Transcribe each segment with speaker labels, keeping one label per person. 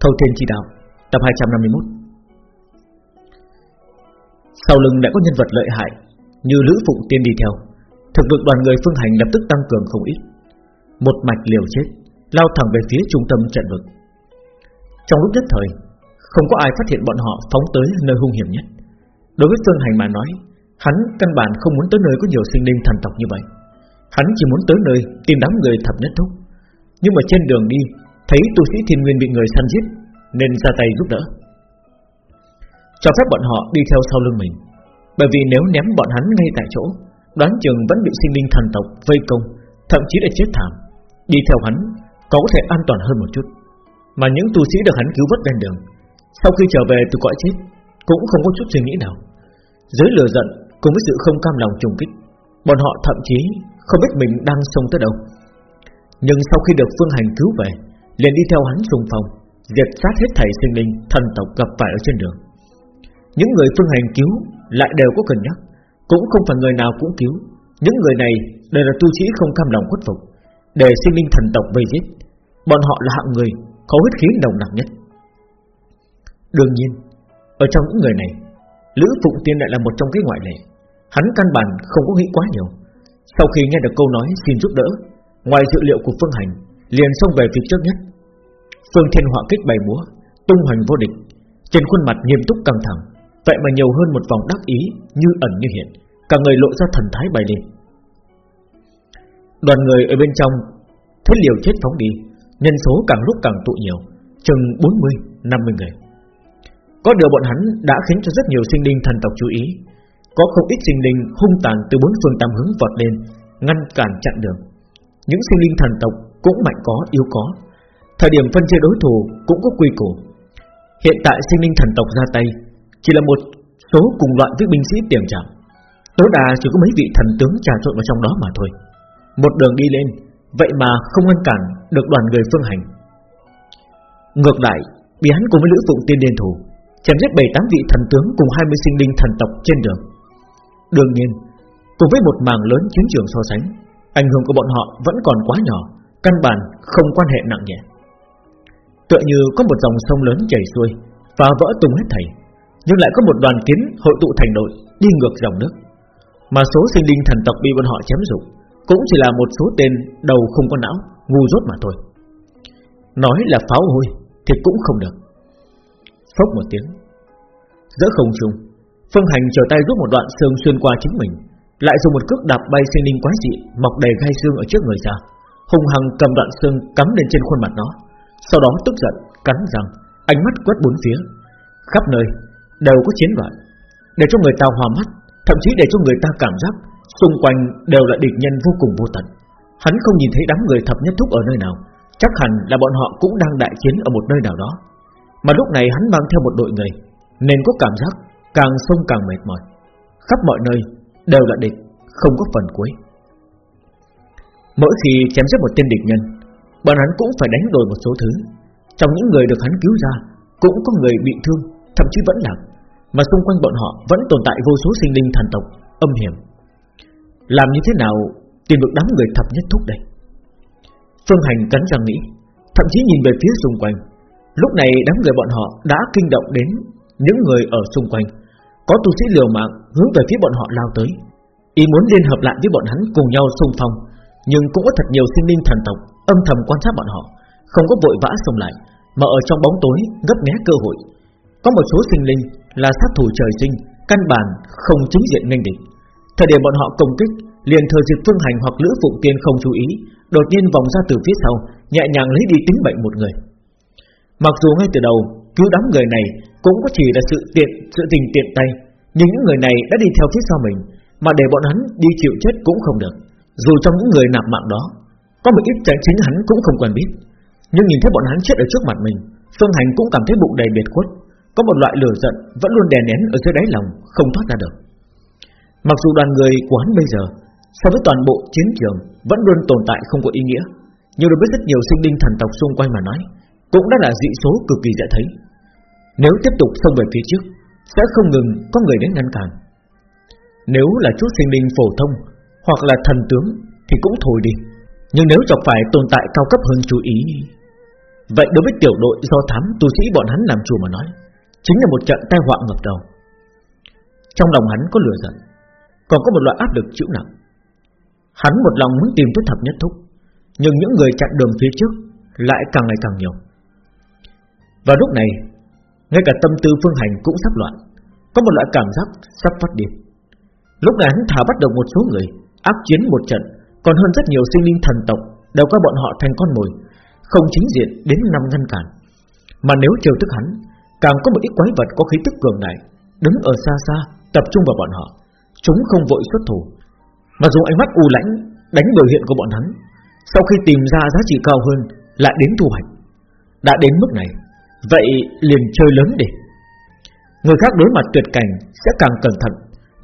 Speaker 1: Thâu Thiên Chỉ Đạo, Tập 251 Sau lưng đã có nhân vật lợi hại Như Lữ Phụng Tiên đi theo, Thực lực đoàn người phương hành lập tức tăng cường không ít. Một mạch liều chết, Lao thẳng về phía trung tâm trận vực. Trong lúc nhất thời, Không có ai phát hiện bọn họ phóng tới nơi hung hiểm nhất. Đối với phương hành mà nói, Hắn căn bản không muốn tới nơi có nhiều sinh linh thần tộc như vậy. Hắn chỉ muốn tới nơi tìm đám người thập nhất thúc. Nhưng mà trên đường đi Thấy tu sĩ thiên nguyên bị người săn giết, Nên ra tay giúp đỡ. Cho phép bọn họ đi theo sau lưng mình, Bởi vì nếu ném bọn hắn ngay tại chỗ, Đoán chừng vẫn bị sinh linh thần tộc vây công, Thậm chí là chết thảm. Đi theo hắn, có thể an toàn hơn một chút. Mà những tu sĩ được hắn cứu vớt ven đường, Sau khi trở về từ cõi chết, Cũng không có chút suy nghĩ nào. Dưới lửa giận, cùng với sự không cam lòng trùng kích, Bọn họ thậm chí không biết mình đang sống tới đâu. Nhưng sau khi được Phương Hành cứu về liền đi theo hắn xung phong, diệt sát hết thảy sinh linh thần tộc gặp phải ở trên đường. Những người phương hành cứu lại đều có cân nhắc, cũng không phải người nào cũng cứu. Những người này đều là tu sĩ không cam lòng khuất phục, để sinh linh thần tộc vây giết. Bọn họ là hạng người có huyết khí nồng nặc nhất. Đương nhiên, ở trong những người này, Lữ Phụng Tiên lại là một trong cái ngoại lệ. Hắn căn bản không có nghĩ quá nhiều. Sau khi nghe được câu nói xin giúp đỡ, ngoài dự liệu của Phương Hành, liền xông về phía trước nhất, Phương Thiên Họa kích bày múa Tung hoành vô địch. Trên khuôn mặt nghiêm túc căng thẳng Vậy mà nhiều hơn một vòng đắc ý Như ẩn như hiện Cả người lộ ra thần thái bày lên. Đoàn người ở bên trong Thế liều chết phóng đi Nhân số càng lúc càng tụ nhiều Chừng 40, 50 người. Có điều bọn hắn đã khiến cho rất nhiều sinh linh thần tộc chú ý. Có không ít sinh linh hung tàn từ bốn phương tám hướng vọt lên Ngăn cản chặn đường. Những sinh linh thần tộc cũng mạnh có, yếu có. Thời điểm phân chia đối thủ cũng có quy củ. Hiện tại sinh linh thần tộc ra tay, Chỉ là một số cùng loại với binh sĩ tiềm trạng. Tối đa chỉ có mấy vị thần tướng trà trộn vào trong đó mà thôi. Một đường đi lên, Vậy mà không ngăn cản được đoàn người phương hành. Ngược lại, Bị hắn cùng với Lữ Phụng tiên điên thủ, Chém giết bảy tám vị thần tướng cùng 20 sinh linh thần tộc trên đường. Đương nhiên, Cùng với một mảng lớn chiến trường so sánh, Ảnh hưởng của bọn họ vẫn còn quá nhỏ. Căn bản không quan hệ nặng nhẹ. Tựa như có một dòng sông lớn chảy xuôi Và vỡ tung hết thảy, Nhưng lại có một đoàn kiến hội tụ thành đội Đi ngược dòng nước. Mà số sinh linh thần tộc bị bọn họ chém dụng Cũng chỉ là một số tên đầu không có não, Ngu dốt mà thôi. Nói là pháo hôi Thì cũng không được. Phốc một tiếng, Giữa không trung, Phương Hành trở tay rút một đoạn xương xuyên qua chính mình, Lại dùng một cước đạp bay sinh linh quái dị Mọc đầy gai xương ở trước người ra. Hùng hăng cầm đoạn xương cắm lên trên khuôn mặt nó. Sau đó tức giận, Cắn răng, Ánh mắt quét bốn phía. Khắp nơi Đều có chiến loạn, Để cho người ta hòa mắt, Thậm chí để cho người ta cảm giác Xung quanh đều là địch nhân vô cùng vô tận. Hắn không nhìn thấy đám người thập nhất thúc ở nơi nào, Chắc hẳn là bọn họ cũng đang đại chiến ở một nơi nào đó. Mà lúc này hắn mang theo một đội người, Nên có cảm giác càng sông càng mệt mỏi. Khắp mọi nơi Đều là địch, Không có phần cuối. Mỗi khi chém giết một tên địch nhân, Bọn hắn cũng phải đánh đổi một số thứ. Trong những người được hắn cứu ra, Cũng có người bị thương, Thậm chí vẫn lạc, Mà xung quanh bọn họ vẫn tồn tại vô số sinh linh thần tộc, Âm hiểm. Làm như thế nào tìm được đám người thập nhất thúc đây Phương Hành cắn răng nghĩ, Thậm chí nhìn về phía xung quanh. Lúc này đám người bọn họ đã kinh động đến Những người ở xung quanh. Có tu sĩ liều mạng hướng về phía bọn họ lao tới, Ý muốn liên hợp lại với bọn hắn cùng nhau xung phong. Nhưng cũng có thật nhiều sinh linh thần tộc âm thầm quan sát bọn họ, không có vội vã xông lại, mà ở trong bóng tối gấp né cơ hội. Có một số sinh linh là sát thủ trời sinh, căn bản không chính diện nghênh địch. Thời điểm bọn họ công kích, liền thừa dịp phương hành hoặc lữ phụng tiên không chú ý, đột nhiên vòng ra từ phía sau, nhẹ nhàng lấy đi tính bệnh một người. Mặc dù ngay từ đầu cứu đám người này cũng có chỉ là sự tiện, sự tình tiện tay, nhưng những người này đã đi theo phía sau mình, mà để bọn hắn đi chịu chết cũng không được. Dù trong những người nạp mạng đó, có một ít trái chính hắn cũng không quen biết. Nhưng nhìn thấy bọn hắn chết ở trước mặt mình, Phương Hành cũng cảm thấy bụng đầy biệt khuất. Có một loại lửa giận vẫn luôn đè nén ở dưới đáy lòng, Không thoát ra được. Mặc dù đoàn người của hắn bây giờ, So với toàn bộ chiến trường, Vẫn luôn tồn tại không có ý nghĩa, Nhưng đối với rất nhiều sinh linh thần tộc xung quanh mà nói, Cũng đã là dị số cực kỳ dễ thấy. Nếu tiếp tục xông về phía trước, Sẽ không ngừng có người đến ngăn cản. Nếu là chút sinh linh phổ thông hoặc là thần tướng Thì cũng thôi đi. Nhưng nếu chọc phải tồn tại cao cấp hơn chú ý, Vậy đối với tiểu đội do thám tu sĩ bọn hắn làm chủ mà nói, Chính là một trận tai họa ngập đầu. Trong lòng hắn có lửa giận, Còn có một loại áp lực chịu nặng. Hắn một lòng muốn tìm tới thập nhất thúc, Nhưng những người chặn đường phía trước Lại càng ngày càng nhiều. Và lúc này, Ngay cả tâm tư phương hành cũng sắp loạn, Có một loại cảm giác sắp phát điên. Lúc này hắn thả bắt đầu một số người Áp chiến một trận, Còn hơn rất nhiều sinh linh thần tộc Đều coi bọn họ thành con mồi, Không chính diện đến năm ngăn cản. Mà nếu trêu tức hắn, Càng có một ít quái vật có khí tức cường đại, Đứng ở xa xa, tập trung vào bọn họ, Chúng không vội xuất thủ. Mà dùng ánh mắt u lãnh Đánh biểu hiện của bọn hắn, Sau khi tìm ra giá trị cao hơn, Lại đến thu hoạch. Đã đến mức này, Vậy liền chơi lớn đi. Người khác đối mặt tuyệt cảnh Sẽ càng cẩn thận,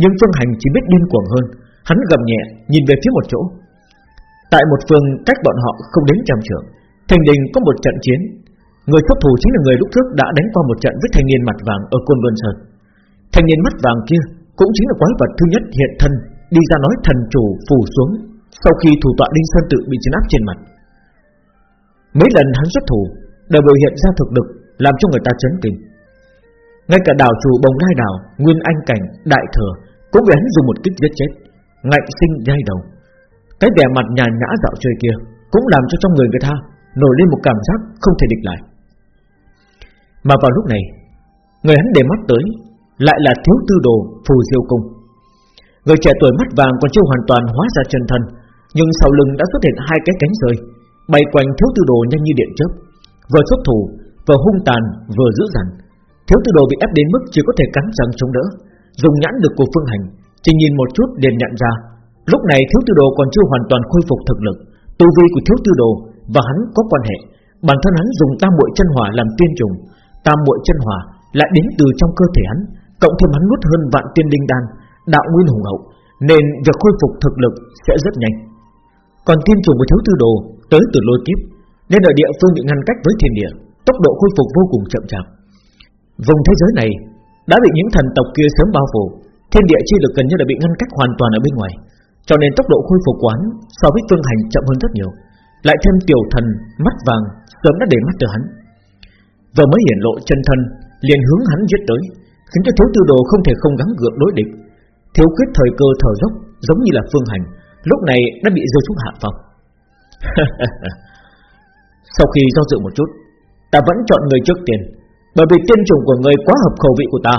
Speaker 1: Nhưng Phương Hành chỉ biết điên cuồng hơn. Hắn gầm nhẹ nhìn về phía một chỗ. Tại một phương cách bọn họ không đến trăm trường Thành đình có một trận chiến. Người xuất thủ chính là người lúc trước đã đánh qua một trận với thanh niên mặt vàng ở Côn Luân Sơn. Thanh niên mắt vàng kia cũng chính là quái vật thứ nhất hiện thân Đi ra nói thần chủ phù xuống Sau khi thủ tọa Đinh Sơn tự bị chấn áp trên mặt. Mấy lần hắn xuất thủ Đều biểu hiện ra thực lực Làm cho người ta chấn kinh. Ngay cả đảo chủ bồng lai đảo Nguyên Anh Cảnh, Đại Thừa Cũng bị hắn dùng một kích giết chết. Ngạnh sinh nhai đầu. Cái vẻ mặt nhàn nhã dạo chơi kia Cũng làm cho trong người người ta Nổi lên một cảm giác không thể địch lại. Mà vào lúc này, Người hắn để mắt tới Lại là thiếu tư đồ phù diêu cung. Người trẻ tuổi mắt vàng còn chưa hoàn toàn hóa ra chân thân, Nhưng sau lưng đã xuất hiện hai cái cánh rơi Bay quanh thiếu tư đồ nhanh như điện chớp, Vừa xuất thủ, Vừa hung tàn, vừa dữ dằn. Thiếu tư đồ bị ép đến mức chỉ có thể cắn răng chống đỡ, Dùng nhãn lực của phương hành chỉ nhìn một chút liền nhận ra, Lúc này thiếu tư đồ còn chưa hoàn toàn khôi phục thực lực. Tu vi của thiếu tư đồ và hắn có quan hệ. Bản thân hắn dùng tam muội chân hỏa làm tiên trùng. Tam muội chân hỏa lại đến từ trong cơ thể hắn, Cộng thêm hắn nuốt hơn vạn tiên linh đan, Đạo nguyên hùng hậu, Nên việc khôi phục thực lực sẽ rất nhanh. Còn tiên trùng của thiếu tư đồ Tới từ lôi kiếp, Nên ở địa phương bị ngăn cách với thiên địa, Tốc độ khôi phục vô cùng chậm chạp. Vùng thế giới này Đã bị những thần tộc kia sớm bao phủ Thiên địa chi lực gần như đã bị ngăn cách hoàn toàn ở bên ngoài, Cho nên tốc độ khôi phục quán So với phương hành chậm hơn rất nhiều. Lại thêm tiểu thần mắt vàng sớm đã để mắt từ hắn. Vừa mới hiển lộ chân thân, liền hướng hắn giết tới, Khiến cho thiếu tư đồ không thể không gắng gượng đối địch. Thiếu quyết thời cơ thở dốc, Giống như là phương hành, Lúc này đã bị rơi xuống hạ phòng. Sau khi do dự một chút, Ta vẫn chọn người trước tiền, Bởi vì tiên trùng của người quá hợp khẩu vị của ta.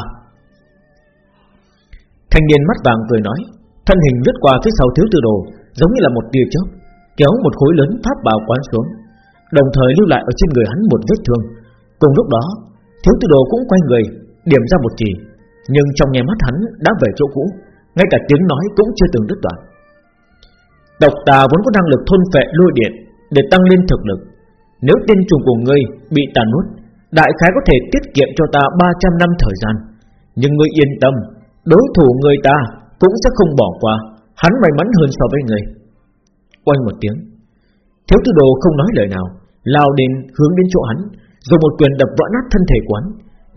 Speaker 1: Thanh niên mắt vàng cười nói Thân hình lướt qua phía sau thiếu tư đồ Giống như là một tia chớp kéo một khối lớn pháp bảo quán xuống, đồng thời lưu lại ở trên người hắn một vết thương. Cùng lúc đó, thiếu tư đồ cũng quay người điểm ra một chỉ, nhưng trong nghe mắt hắn đã về chỗ cũ, ngay cả tiếng nói cũng chưa từng đứt đoạn. Độc tà vốn có năng lực thôn phệ lôi điện để tăng lên thực lực. Nếu tiên trùng của ngươi bị tàn nuốt, đại khái có thể tiết kiệm cho ta 300 năm thời gian. Nhưng ngươi yên tâm, đối thủ người ta cũng sẽ không bỏ qua, hắn may mắn hơn so với người. Quanh một tiếng Thiếu tư đồ không nói lời nào Lao đến hướng đến chỗ hắn Rồi một quyền đập vỡ nát thân thể quán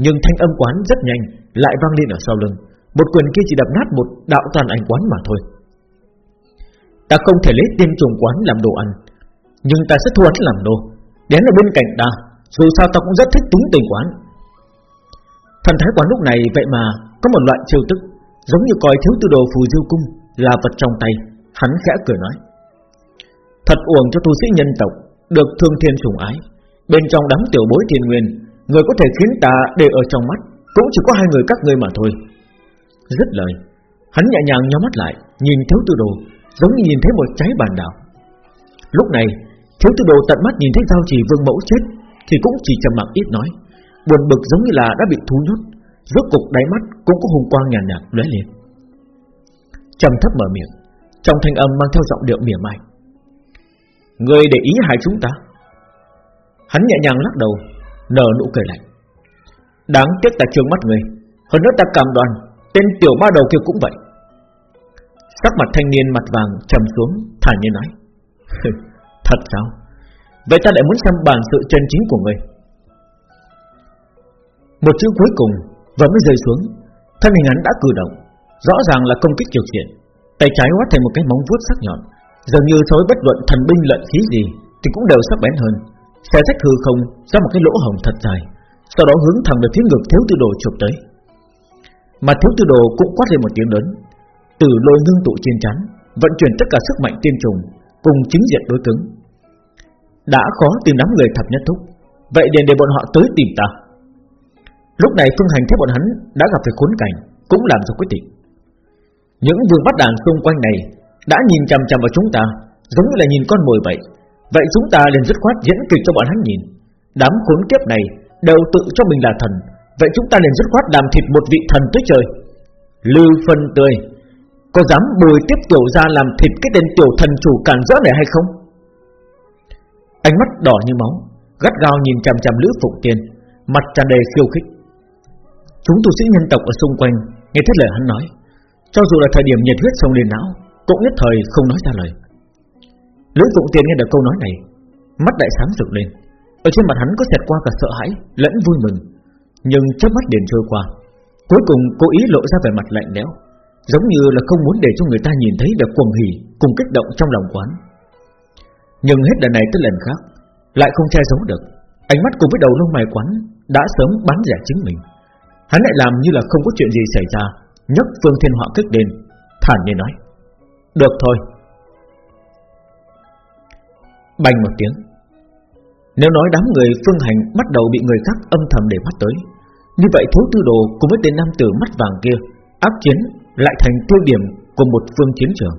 Speaker 1: Nhưng thanh âm quán rất nhanh Lại vang lên ở sau lưng. Một quyền kia chỉ đập nát một đạo tàn ảnh quán mà thôi. Ta không thể lấy tiên trùng quán làm đồ ăn Nhưng ta sẽ thu hắn làm đồ. Đến ở bên cạnh ta Dù sao ta cũng rất thích túng tình quán Thần thái quán lúc này vậy mà Có một loại chiêu tức Giống như coi thiếu tư đồ phù diêu cung Là vật trong tay. Hắn khẽ cười nói, Thật uổng cho tu sĩ nhân tộc Được thương thiên sủng ái. Bên trong đám tiểu bối thiên nguyên, Người có thể khiến ta để ở trong mắt, Cũng chỉ có hai người các ngươi mà thôi. Rất lời, Hắn nhẹ nhàng nhắm mắt lại, Nhìn thiếu tư đồ, Giống như nhìn thấy một trái bàn đảo Lúc này, Thiếu tư đồ tận mắt nhìn thấy giao chỉ vương mẫu chết, Thì cũng chỉ trầm mặc ít nói Buồn bực giống như là đã bị thú nhốt. Rốt cục đáy mắt cũng có hùng quang nhàn nhạt lóe lên. Trầm thấp mở miệng, Trong thanh âm mang theo giọng điệu mỉa mai. Người để ý hại chúng ta. Hắn nhẹ nhàng lắc đầu, Nở nụ cười lạnh. Đáng tiếc ta trương mắt người, Hơn nữa ta cảm đoàn Tên tiểu ba đầu kia cũng vậy. Sắc mặt thanh niên mặt vàng trầm xuống, Thản nhiên nói. Thật sao? Vậy ta lại muốn xem bản sự chân chính của người. Một chữ cuối cùng Vừa mới rơi xuống, Thân hình hắn đã cử động, Rõ ràng là công kích trực diện Tay trái hóa thành một cái móng vuốt sắc nhọn, Dường như thối bất luận thần binh lận khí gì Thì cũng đều sắc bén hơn. Xe rách hư không ra một cái lỗ hồng thật dài, Sau đó hướng thẳng về phía ngực thiếu tư đồ chụp tới. Mà thiếu tư đồ cũng quát lên một tiếng lớn, Từ lôi ngưng tụ trên chắn Vận chuyển tất cả sức mạnh tiên trùng Cùng chính diện đối cứng. Đã khó tìm đám người thập nhất thúc, Vậy để để bọn họ tới tìm ta. Lúc này Phương Hành thấy bọn hắn Đã gặp phải khốn cảnh, Cũng làm ra quyết định. Những vương bắt đàn xung quanh này Đã nhìn chằm chằm vào chúng ta, Giống như là nhìn con mồi vậy. Vậy chúng ta liền dứt khoát diễn kịch cho bọn hắn nhìn. Đám khốn kiếp này Đều tự cho mình là thần, Vậy chúng ta liền dứt khoát làm thịt một vị thần tới trời Lưu phân tươi, Có dám bồi tiếp tiểu ra làm thịt Cái tên tiểu thần chủ cản rỡ này hay không? Ánh mắt đỏ như máu, Gắt gao nhìn chằm chằm Lữ Phụng Tiên, Mặt tràn đầy khiêu khích. Chúng tu sĩ nhân tộc ở xung quanh Nghe thấy lời hắn nói. Cho dù là thời điểm nhiệt huyết sông lên não, Cũng nhất thời không nói ra lời. Lữ Phụng Tiên nghe được câu nói này, Mắt đại sáng rực lên. Ở trên mặt hắn có xẹt qua cả sợ hãi, lẫn vui mừng. Nhưng chớp mắt liền trôi qua. Cuối cùng cố ý lộ ra vẻ mặt lạnh lẽo, Giống như là không muốn để cho người ta nhìn thấy được cuồng hỉ Cùng kích động trong lòng quán. Nhưng hết lần này tới lần khác, Lại không che giấu được. Ánh mắt cùng với đầu lông mày quán Đã sớm bán rẻ chính mình. Hắn lại làm như là không có chuyện gì xảy ra. Nhấc phương thiên họa kích lên Thản nhiên nói, Được thôi. Bành một tiếng. Nếu nói đám người phương hành bắt đầu bị người khác âm thầm để mắt tới, Như vậy thố tư đồ cùng với tên nam tử mắt vàng kia Áp chiến lại thành tiêu điểm của một phương chiến trường.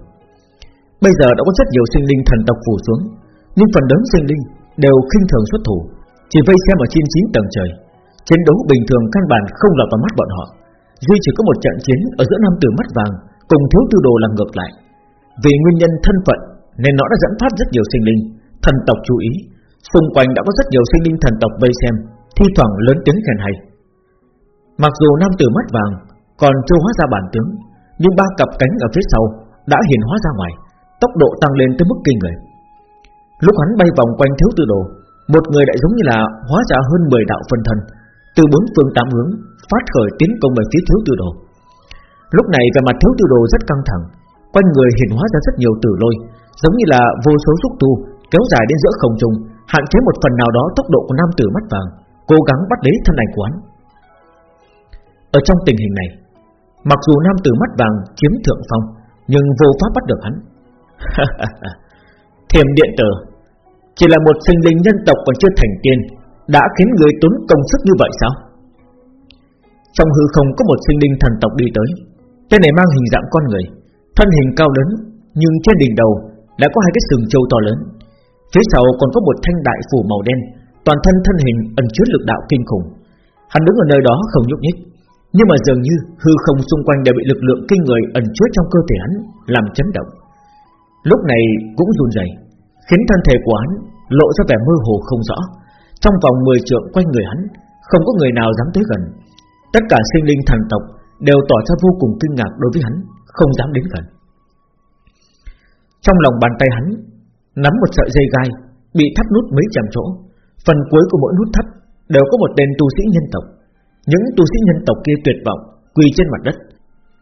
Speaker 1: Bây giờ đã có rất nhiều sinh linh thần tộc phủ xuống, Nhưng phần lớn sinh linh đều khinh thường xuất thủ, Chỉ vây xem ở trên chín tầng trời. Chiến đấu bình thường căn bản không lọt vào mắt bọn họ. Duy chỉ có một trận chiến ở giữa nam tử mắt vàng, Cùng thiếu tư đồ làm ngược lại. Vì nguyên nhân thân phận, Nên nó đã dẫn phát rất nhiều sinh linh, Thần tộc chú ý. Xung quanh đã có rất nhiều sinh linh thần tộc vây xem, Thi thoảng lớn tiếng khen hay. Mặc dù nam tử mắt vàng Còn chưa hóa ra bản tướng, Nhưng ba cặp cánh ở phía sau Đã hiện hóa ra ngoài, Tốc độ tăng lên tới mức kinh người. Lúc hắn bay vòng quanh thiếu tư đồ, Một người đại giống như là hóa ra hơn 10 đạo phân thân từ bốn phương tám hướng Phát khởi tiến công về phía thiếu tư đồ Lúc này về mặt thiếu tư đồ rất căng thẳng Quanh người hiện hóa ra rất nhiều tử lôi Giống như là vô số xúc tu kéo dài đến giữa không trung, hạn chế một phần nào đó tốc độ của nam tử mắt vàng, cố gắng bắt lấy thân ảnh của hắn. Ở trong tình hình này, mặc dù nam tử mắt vàng chiếm thượng phong, nhưng vô pháp bắt được hắn. Thiềm điện tử chỉ là một sinh linh nhân tộc còn chưa thành tiên, đã khiến người tốn công sức như vậy sao? Trong hư không có một sinh linh thần tộc đi tới, tên này mang hình dạng con người, thân hình cao lớn, nhưng trên đỉnh đầu đã có hai cái sừng trâu to lớn, Phía sau còn có một thanh đại phủ màu đen Toàn thân thân hình ẩn chứa lực đạo kinh khủng. Hắn đứng ở nơi đó không nhúc nhích Nhưng mà dường như hư không xung quanh đều bị lực lượng kinh người ẩn chứa trong cơ thể hắn Làm chấn động. Lúc này cũng run rẩy Khiến thân thể của hắn lộ ra vẻ mơ hồ không rõ. Trong vòng 10 trượng quanh người hắn Không có người nào dám tới gần Tất cả sinh linh thần tộc Đều tỏ ra vô cùng kinh ngạc đối với hắn Không dám đến gần Trong lòng bàn tay hắn nắm một sợi dây gai bị thắt nút mấy trăm chỗ. Phần cuối của mỗi nút thắt đều có một tên tu sĩ nhân tộc. Những tu sĩ nhân tộc kia tuyệt vọng quỳ trên mặt đất,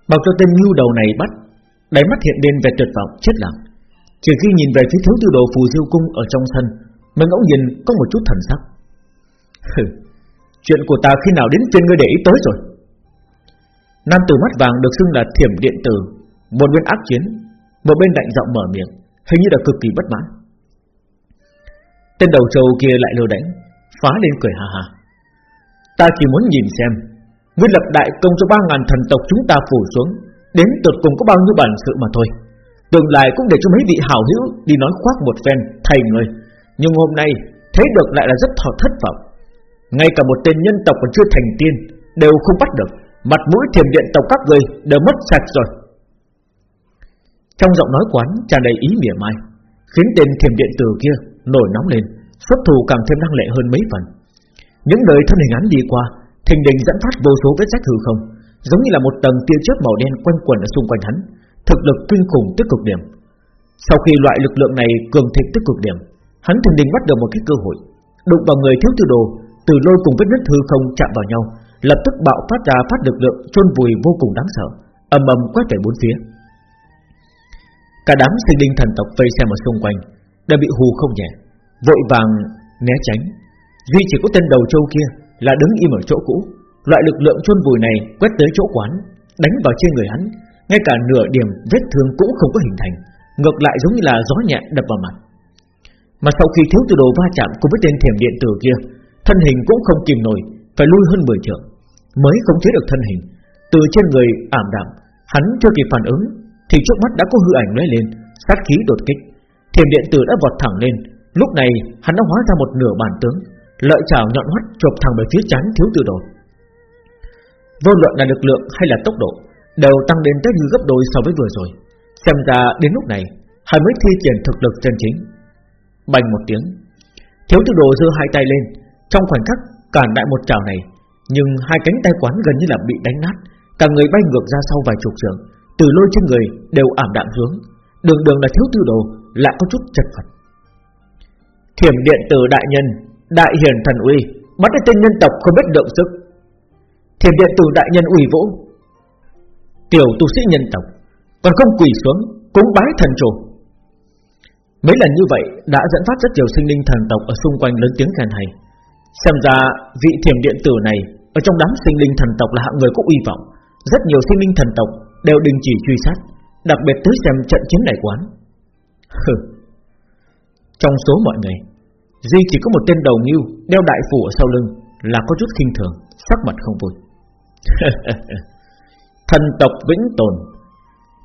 Speaker 1: bảo cho tên nhu đầu này bắt, đáy mắt hiện lên về tuyệt vọng chết lặng. Chỉ khi nhìn về phía thiếu tư đồ phù diêu cung ở trong sân, mà ngẫu nhìn có một chút thần sắc. chuyện của ta khi nào đến phiên ngươi để ý tới rồi? Nam tử mắt vàng được xưng là thiểm điện tử, một bên ác chiến, một bên lạnh giọng mở miệng. Hình như là cực kỳ bất mãn Tên đầu trâu kia lại lơ đánh Phá lên cười hà hà Ta chỉ muốn nhìn xem Nguyên lập đại công cho ba ngàn thần tộc chúng ta phủ xuống Đến tột cùng có bao nhiêu bản sự mà thôi Tương lai cũng để cho mấy vị hảo hữu Đi nói khoác một phen thầy người nhưng hôm nay thấy được lại là rất thọ thất vọng. Ngay cả một tên nhân tộc còn chưa thành tiên, Đều không bắt được. Mặt mũi thiềm điện tộc các người đều mất sạch rồi. Trong giọng nói quán tràn đầy ý mỉa mai, Khiến tên thiềm điện tử kia nổi nóng lên, Xuất thủ càng thêm năng lệ hơn mấy phần. Những đời thân hình án đi qua, Thình đình dẫn phát vô số vết rách hư không, Giống như là một tầng tia chớp màu đen quanh quẩn ở xung quanh hắn, Thực lực kinh khủng tới cực điểm. Sau khi loại lực lượng này cường thịnh tới cực điểm Hắn thình đình bắt được một cái cơ hội. Đụng vào người thiếu tư đồ, Từ lôi cùng vết nứt hư không chạm vào nhau, Lập tức bạo phát ra phát lực lượng chôn vùi vô cùng đáng sợ, ầm ầm quét về bốn phía. Cả đám sinh linh thần tộc vây xem ở xung quanh Đã bị hù không nhẹ, Vội vàng Né tránh. Duy chỉ có tên đầu châu kia Là đứng im ở chỗ cũ. Loại lực lượng chôn vùi này quét tới chỗ quán, Đánh vào trên người hắn, Ngay cả nửa điểm vết thương cũng không có hình thành, Ngược lại giống như là gió nhẹ đập vào mặt. Mà sau khi thiếu từ đồ va chạm cùng với tên thiểm điện tử kia, Thân hình cũng không kìm nổi, Phải lui hơn 10 trượng, Mới không chế được thân hình. Từ trên người ảm đạm, Hắn chưa kịp phản ứng, Thì trước mắt đã có hư ảnh lóe lên, Sát khí đột kích. Thiểm điện tử đã vọt thẳng lên, Lúc này hắn đã hóa ra một nửa bản tướng, Lợi chảo nhọn hoắt chộp thẳng về phía chán thiếu từ đồ. Vô luận là lực lượng hay là tốc độ, Đều tăng đến tới như gấp đôi so với vừa rồi. Xem ra đến lúc này, Hắn mới thi triển thực lực chân chính. Bành một tiếng. Thiếu tư đồ giơ hai tay lên. Trong khoảnh khắc, cản đại một chảo này, Nhưng hai cánh tay quán gần như là bị đánh nát. Cả người bay ngược ra sau vài chục trường, Từ lôi trên người đều ảm đạm hướng. Đường đường là thiếu tư đồ, Lại có chút chật vật. Thiểm điện tử đại nhân, Đại hiển thần uy, Bắt được tên nhân tộc không biết động sức. Thiểm điện tử đại nhân uy vũ. Tiểu tu sĩ nhân tộc, Còn không quỳ xuống, Cúng bái thần chủ. Mấy lần như vậy đã dẫn phát rất nhiều sinh linh thần tộc Ở xung quanh lớn tiếng khen hay. Xem ra vị thiểm điện tử này Ở trong đám sinh linh thần tộc là hạng người có uy vọng. Rất nhiều sinh linh thần tộc Đều đình chỉ truy sát, Đặc biệt tới xem trận chiến này quán. Trong số mọi người, Duy chỉ có một tên đầu nghiêu Đeo đại phủ ở sau lưng Là có chút khinh thường, Sắc mặt không vui. Thần tộc vĩnh tồn,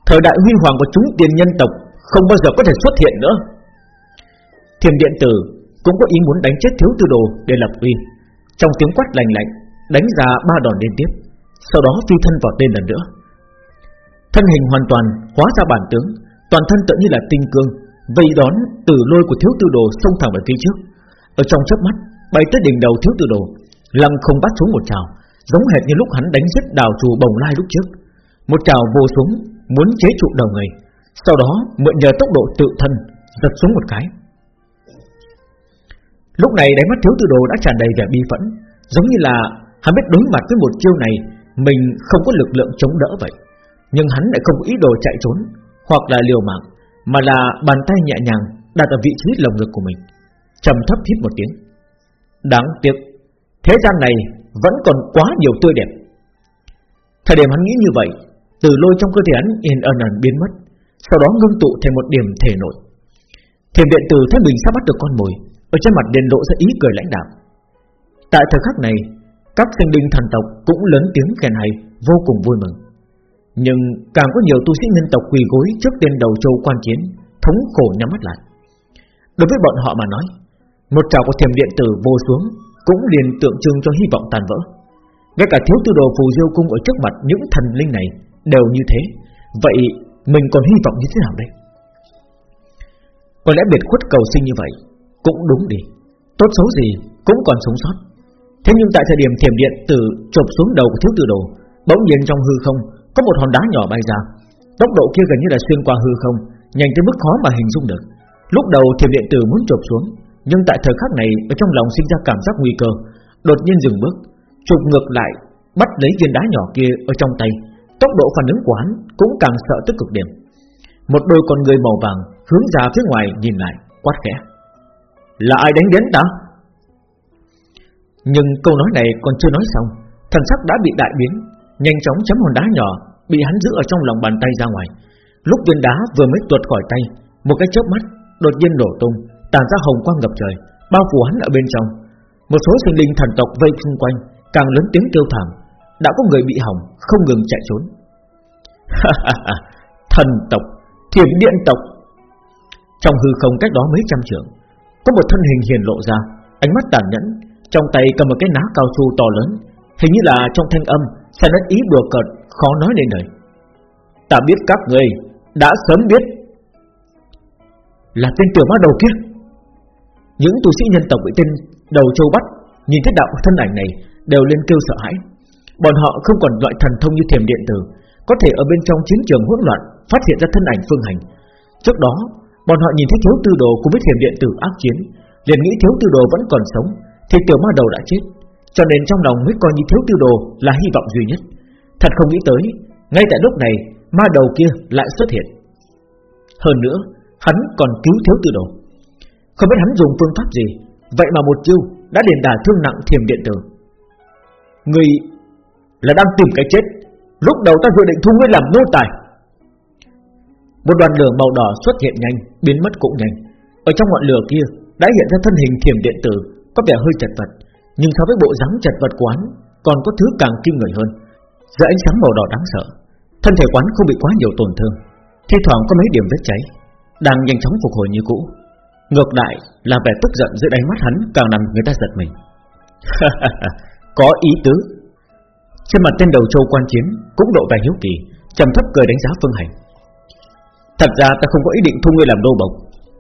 Speaker 1: Thời đại huy hoàng của chúng tiền nhân tộc Không bao giờ có thể xuất hiện nữa. Thiềm điện tử Cũng có ý muốn đánh chết thiếu tư đồ Để lập uy. Trong tiếng quát lạnh lạnh, Đánh ra ba đòn liên tiếp, Sau đó phi thân vọt lên lần nữa. Thân hình hoàn toàn hóa ra bản tướng, Toàn thân tự như là tinh cương, Vây đón từ lôi của thiếu tư đồ Xông thẳng về phía trước. Ở trong chớp mắt, bay tới đỉnh đầu thiếu tư đồ, Lăng không bắt xuống một trào, Giống hệt như lúc hắn đánh giết đào chủ bồng lai lúc trước. Một trào vô xuống Muốn chế trụ đầu người, Sau đó mượn nhờ tốc độ tự thân Giật xuống một cái. Lúc này đáy mắt thiếu tư đồ đã tràn đầy vẻ bi phẫn, Giống như là hắn biết đối mặt với một chiêu này, Mình không có lực lượng chống đỡ vậy. Nhưng hắn lại không có ý đồ chạy trốn, Hoặc là liều mạng, Mà là bàn tay nhẹ nhàng đặt ở vị trí lồng ngực của mình, trầm thấp hít một tiếng. Đáng tiếc, Thế gian này vẫn còn quá nhiều tươi đẹp. Thời điểm hắn nghĩ như vậy, Từ lôi trong cơ thể hắn yên ẩn ẩn biến mất, Sau đó ngưng tụ thành một điểm thể nội. Thiền điện tử thấy mình sắp bắt được con mồi ở trên mặt đền lộ ra ý cười lãnh đạm. Tại thời khắc này Các sinh linh thần tộc cũng lớn tiếng khen hay Vô cùng vui mừng Nhưng càng có nhiều tu sĩ nhân tộc quỳ gối Trước tên đầu châu quan chiến Thống khổ nhắm mắt lại Đối với bọn họ mà nói Một trào của thiềm điện tử vô xuống cũng liền tượng trưng cho hy vọng tàn vỡ. Ngay cả thiếu tư đồ phù diêu cung ở trước mặt những thần linh này đều như thế, vậy mình còn hy vọng như thế nào đây? Có lẽ biệt khuất cầu sinh như vậy cũng đúng đi, tốt xấu gì cũng còn sống sót. Thế nhưng tại thời điểm thiểm điện từ chộp xuống đầu của thiếu tử đồ, bỗng nhiên trong hư không có một hòn đá nhỏ bay ra, tốc độ kia gần như là xuyên qua hư không, nhanh tới mức khó mà hình dung được. Lúc đầu thiểm điện tử muốn chộp xuống, nhưng tại thời khắc này ở trong lòng sinh ra cảm giác nguy cơ, đột nhiên dừng bước, chụp ngược lại, bắt lấy viên đá nhỏ kia ở trong tay, tốc độ phản ứng của hắn cũng càng sợ tới cực điểm. Một đôi con người màu vàng hướng ra phía ngoài nhìn lại, quát khẽ: "Là ai đánh đến ta?" Nhưng câu nói này còn chưa nói xong, thần sắc đã bị đại biến, nhanh chóng chấm hòn đá nhỏ bị hắn giữ ở trong lòng bàn tay ra ngoài. Lúc viên đá vừa mới tuột khỏi tay, một cái chớp mắt đột nhiên nổ tung, tàn ra hồng quang ngập trời, bao phủ hắn ở bên trong. Một số sinh linh thần tộc vây xung quanh, càng lớn tiếng kêu thảm, đã có người bị hỏng, không ngừng chạy trốn. thần tộc, thiểm điện tộc. Trong hư không cách đó mấy trăm trượng, có một thân hình hiền lộ ra, ánh mắt tàn nhẫn, trong tay cầm một cái ná cao su to lớn, hình như là trong thanh âm sẽ nét ý đùa cợt, khó nói nên lời. Ta biết các người đã sớm biết là tên tiểu ma đầu kia. Những tu sĩ nhân tộc bị tên đầu châu bắt Nhìn thấy đạo thân ảnh này Đều lên kêu sợ hãi Bọn họ không còn loại thần thông như thiềm điện tử Có thể ở bên trong chiến trường hỗn loạn Phát hiện ra thân ảnh phương hành Trước đó bọn họ nhìn thấy thiếu tư đồ Cùng với thiềm điện tử ác chiến, liền nghĩ thiếu tư đồ vẫn còn sống, Thì tiểu ma đầu đã chết. Cho nên trong lòng mới coi như thiếu tư đồ là hy vọng duy nhất. Thật không nghĩ tới, Ngay tại lúc này, ma đầu kia lại xuất hiện. Hơn nữa, Hắn còn cứu thiếu tư đồ. Không biết hắn dùng phương pháp gì, Vậy mà một chiêu đã liền đả thương nặng thiềm điện tử. Người là đang tìm cái chết. Lúc đầu ta dự định thu ngươi làm nô tài. Một đoàn lửa màu đỏ xuất hiện nhanh, Biến mất cũng nhanh. Ở trong ngọn lửa kia, đã hiện ra thân hình thiểm điện tử, Có vẻ hơi chật vật. Nhưng so với bộ dáng chật vật quán, Còn có thứ càng kinh người hơn. Giữa ánh sáng màu đỏ đáng sợ, Thân thể quán không bị quá nhiều tổn thương. Thi thoảng có mấy điểm vết cháy, Đang nhanh chóng phục hồi như cũ. Ngược lại, là vẻ tức giận dưới đáy mắt hắn Càng làm người ta giật mình. Có ý tứ. Trên mặt tên đầu châu quan chiến Cũng độ vẻ hiếu kỳ, trầm thấp cười đánh giá Phương Hành. Thật ra ta không có ý định thu ngươi làm đô bộc,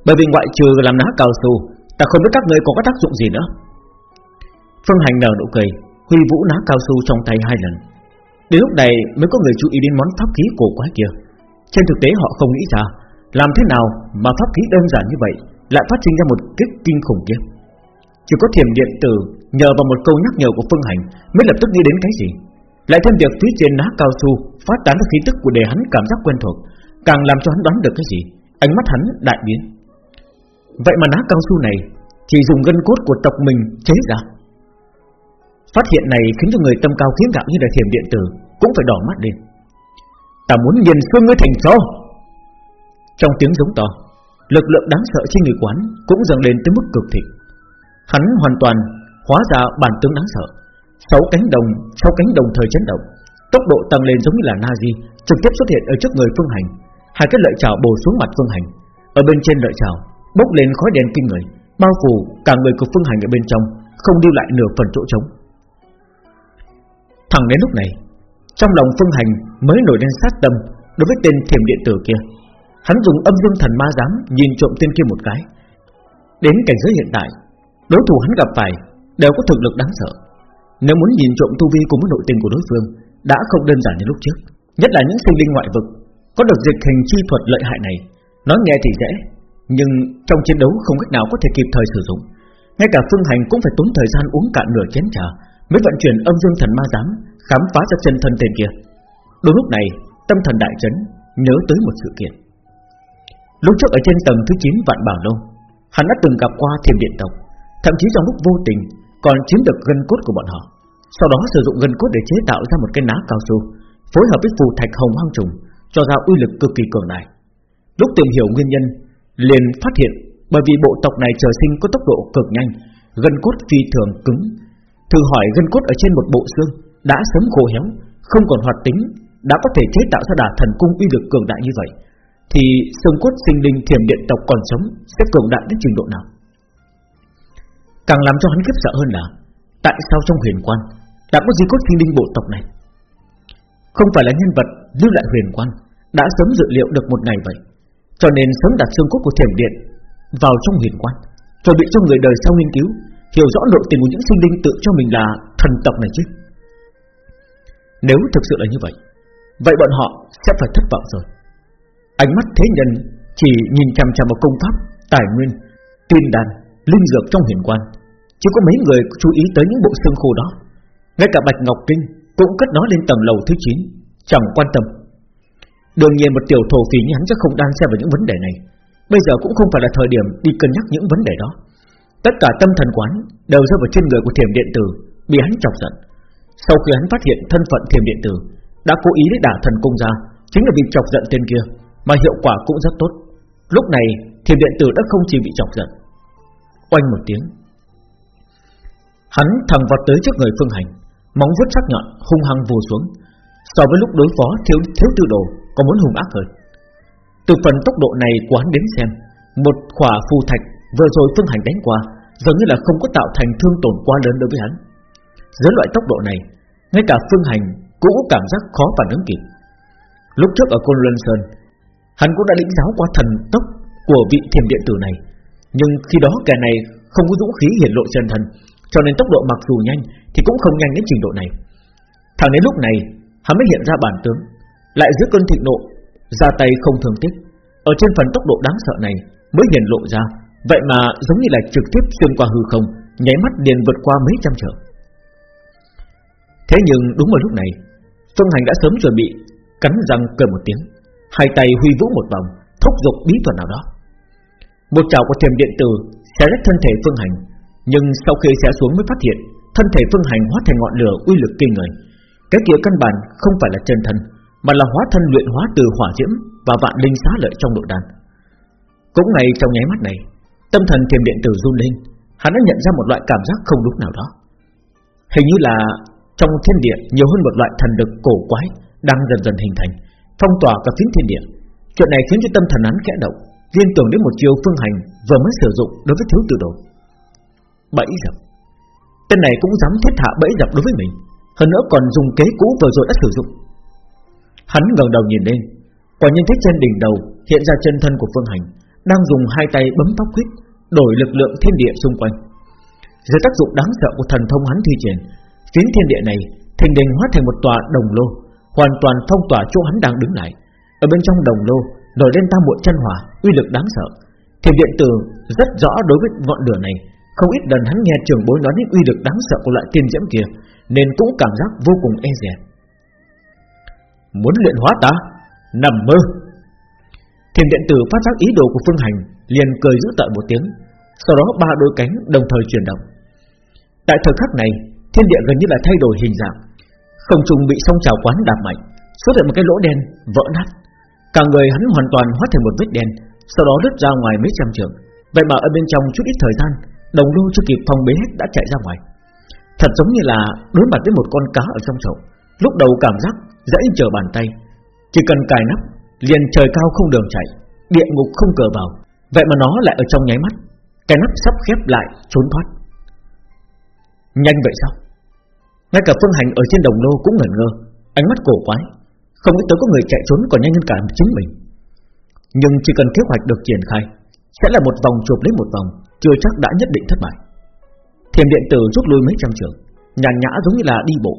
Speaker 1: Bởi vì ngoại trừ làm ná cao su, Ta không biết các ngươi có có tác dụng gì nữa. Phương Hành nở nụ cười, Huy vũ ná cao su trong tay hai lần. Đến lúc này mới có người chú ý đến món pháp khí cổ quái kia. Trên thực tế họ không nghĩ ra, Làm thế nào mà pháp khí đơn giản như vậy Lại phát sinh ra một kích kinh khủng kia. Chỉ có thiểm điện tử Nhờ vào một câu nhắc nhở của Phương Hành Mới lập tức nghĩ đến cái gì. Lại thêm việc phía trên ná cao su Phát tán ra khí tức của đề hắn cảm giác quen thuộc Càng làm cho hắn đoán được cái gì? Ánh mắt hắn đại biến. Vậy mà ná cao su này Chỉ dùng gân cốt của tộc mình chế ra. Phát hiện này khiến cho người tâm cao kiến gạo như là thiềm điện tử Cũng phải đỏ mắt lên. Ta muốn nhìn xương ngươi thành cho Trong tiếng giống to, Lực lượng đáng sợ trên người quán Cũng dần lên tới mức cực thịnh. Hắn hoàn toàn hóa ra bản tướng đáng sợ. Sáu cánh đồng, Sáu cánh đồng thời chấn động, Tốc độ tăng lên giống như là Nazi Trực tiếp xuất hiện ở trước người Phương Hành. Hai cái lợi chảo bổ xuống mặt Phương Hành. Ở bên trên lợi chảo, bốc lên khói đen kinh người, Bao phủ cả người của Phương Hành ở bên trong, Không lưu lại nửa phần chỗ trống. Thẳng đến lúc này, Trong lòng Phương Hành mới nổi lên sát tâm Đối với tên thiểm điện tử kia. Hắn dùng âm dương thần ma giám Nhìn trộm tên kia một cái. Đến cảnh giới hiện tại, Đối thủ hắn gặp phải đều có thực lực đáng sợ. Nếu muốn nhìn trộm tu vi cùng với nội tình của đối phương, Đã không đơn giản như lúc trước, Nhất là những sinh linh ngoại vực có được dịch hình chi thuật lợi hại này, Nói nghe thì dễ, Nhưng trong chiến đấu không cách nào có thể kịp thời sử dụng. Ngay cả phương hành cũng phải tốn thời gian uống cạn nửa chén trà Mới vận chuyển âm dương thần ma giám Khám phá ra chân thân tên kia. Đúng lúc này, tâm thần đại chấn Nhớ tới một sự kiện. Lúc trước ở trên tầng thứ 9 vạn bảo lâu, Hắn đã từng gặp qua thiềm điện tộc, Thậm chí trong lúc vô tình Còn chiếm được gân cốt của bọn họ. Sau đó sử dụng gân cốt để chế tạo ra một cái ná cao su, Phối hợp với phù thạch hồng hoang trùng cho ra uy lực cực kỳ cường đại. Lúc tìm hiểu nguyên nhân, liền phát hiện Bởi vì bộ tộc này trời sinh có tốc độ cực nhanh, Gân cốt phi thường cứng. Thử hỏi gân cốt ở trên một bộ xương Đã sớm khô héo, Không còn hoạt tính, Đã có thể chế tạo ra đà thần cung uy lực cường đại như vậy, Thì xương cốt sinh linh thiểm điện tộc còn sống Sẽ cường đại đến trình độ nào? Càng làm cho hắn khiếp sợ hơn là, Tại sao trong huyền quan Đã có di cốt sinh linh bộ tộc này? Không phải là nhân vật lưu lại huyền quan Đã sớm dự liệu được một ngày vậy. Cho nên sớm đặt xương cốt của thiểm điện Vào trong huyền quan Chuẩn bị cho người đời sau nghiên cứu Hiểu rõ nội tình của những sinh linh tự cho mình là thần tộc này chứ. Nếu thực sự là như vậy Vậy bọn họ sẽ phải thất vọng rồi. Ánh mắt thế nhân Chỉ nhìn chằm chằm vào công pháp Tài nguyên, tiên đàn, linh dược trong huyền quan Chỉ có mấy người chú ý tới những bộ xương khô đó. Ngay cả Bạch Ngọc Kinh cũng cất nó lên tầng lầu thứ 9 Chẳng quan tâm. Đương nhiên một tiểu thổ phỉ như hắn sẽ không đang xem vào những vấn đề này. Bây giờ cũng không phải là thời điểm Đi cân nhắc những vấn đề đó. Tất cả tâm thần quán đều rơi vào trên người của thiềm điện tử, Bị hắn chọc giận. Sau khi hắn phát hiện thân phận thiềm điện tử, Đã cố ý để đả thần cung ra Chính là vì chọc giận tên kia, Mà hiệu quả cũng rất tốt. Lúc này thiềm điện tử đã không chỉ bị chọc giận. Oanh một tiếng. Hắn thẳng vọt tới trước người phương hành. Móng vuốt sắc nhọn, hung hăng vù xuống. So với lúc đối phó, thiếu thiếu tư đồ còn muốn hung ác hơn. Từ phần tốc độ này của hắn đến xem, Một khỏa phù thạch Vừa rồi Phương Hành đánh qua, Dường như là không có tạo thành thương tổn quá lớn đối với hắn. Dưới loại tốc độ này, Ngay cả Phương Hành cũng cảm giác khó phản ứng kịp. Lúc trước ở Côn Luân Sơn, Hắn cũng đã lĩnh giáo qua thần tốc Của vị thiềm điện tử này. Nhưng khi đó kẻ này không có dũng khí hiển lộ chân thần cho nên tốc độ mặc dù nhanh, Thì cũng không nhanh đến trình độ này. Thẳng đến lúc này, Hắn mới hiện ra bản tướng, Lại dưới cơn thịnh nộ, ra tay không thường tiếc. Ở trên phần tốc độ đáng sợ này Mới hiện lộ ra, Vậy mà giống như là trực tiếp xuyên qua hư không, Nháy mắt liền vượt qua mấy trăm trượng Thế nhưng đúng vào lúc này, Phương Hành đã sớm chuẩn bị, Cắn răng cười một tiếng, Hai tay huy vũ một vòng, Thúc giục bí thuật nào đó. Một trào của thiềm điện tử Xé rách thân thể Phương Hành nhưng sau khi sẽ xuống mới phát hiện, Thân thể phương hành hóa thành ngọn lửa uy lực kinh người. Cái kia căn bản không phải là chân thân, Mà là hóa thân luyện hóa từ hỏa diễm Và vạn linh xá lợi trong nội đan. Cũng ngay trong nháy mắt này, Tâm thần thiềm điện tử run lên, Hắn đã nhận ra một loại cảm giác không đúng nào đó. Hình như là Trong thiên địa nhiều hơn một loại thần lực cổ quái Đang dần dần hình thành, Phong tỏa cả phiến thiên địa. Chuyện này khiến cho tâm thần hắn kẽ động, Liên tưởng đến một chiêu phương hành Vừa mới sử dụng đối với thiếu tự đồ. Bẫy dập. Tên này cũng dám thiết hạ bẫy dập đối với mình, Hơn nữa còn dùng kế cũ vừa rồi đã sử dụng. Hắn ngẩng đầu nhìn lên, Quả nhiên thấy trên đỉnh đầu Hiện ra chân thân của phương hành, Đang dùng hai tay bấm tóc huyết, Đổi lực lượng thiên địa xung quanh. Dưới tác dụng đáng sợ của thần thông hắn thi triển, Phiến thiên địa này Thành đình hóa thành một tòa đồng lô, Hoàn toàn phong tỏa chỗ hắn đang đứng lại. Ở bên trong đồng lô, nổi lên tam muội chân hỏa, uy lực đáng sợ. Thiền điện tử rất rõ đối với ngọn lửa này không ít lần hắn nghe trưởng bối nói đến uy lực đáng sợ của loại tiên diễm kia, Nên cũng cảm giác vô cùng e dè. Muốn luyện hóa ta? Nằm mơ. Thiền điện tử phát giác ý đồ của Phương Hành, Liền cười giữ tợn một tiếng, Sau đó ba đôi cánh đồng thời chuyển động. Tại thời khắc này, Thiên địa gần như là thay đổi hình dạng. Không trùng bị song trào quán đạp mạnh, Xuất hiện một cái lỗ đen, vỡ nát. Cả người hắn hoàn toàn hóa thành một vết đen, Sau đó lướt ra ngoài mấy trăm trường Vậy mà ở bên trong chút ít thời gian Đồng lô chưa kịp phòng bế hết đã chạy ra ngoài. Thật giống như là đối mặt với một con cá ở trong chậu. Lúc đầu cảm giác dễ chờ bàn tay. Chỉ cần cài nắp, Liền trời cao không đường chạy, Địa ngục không cờ vào. Vậy mà nó lại ở trong nháy mắt. Cái nắp sắp khép lại, trốn thoát. Nhanh vậy sao? Ngay cả phương hành ở trên đồng lô cũng ngẩn ngơ. Ánh mắt cổ quái. Không nghĩ tới có người chạy trốn còn nhanh hơn cả chính mình. Nhưng chỉ cần kế hoạch được triển khai, Sẽ là một vòng chụp lấy một vòng. Chưa chắc đã nhất định thất bại. Thiểm điện tử rút lui mấy trăm trường, Nhàn nhã giống như là đi bộ,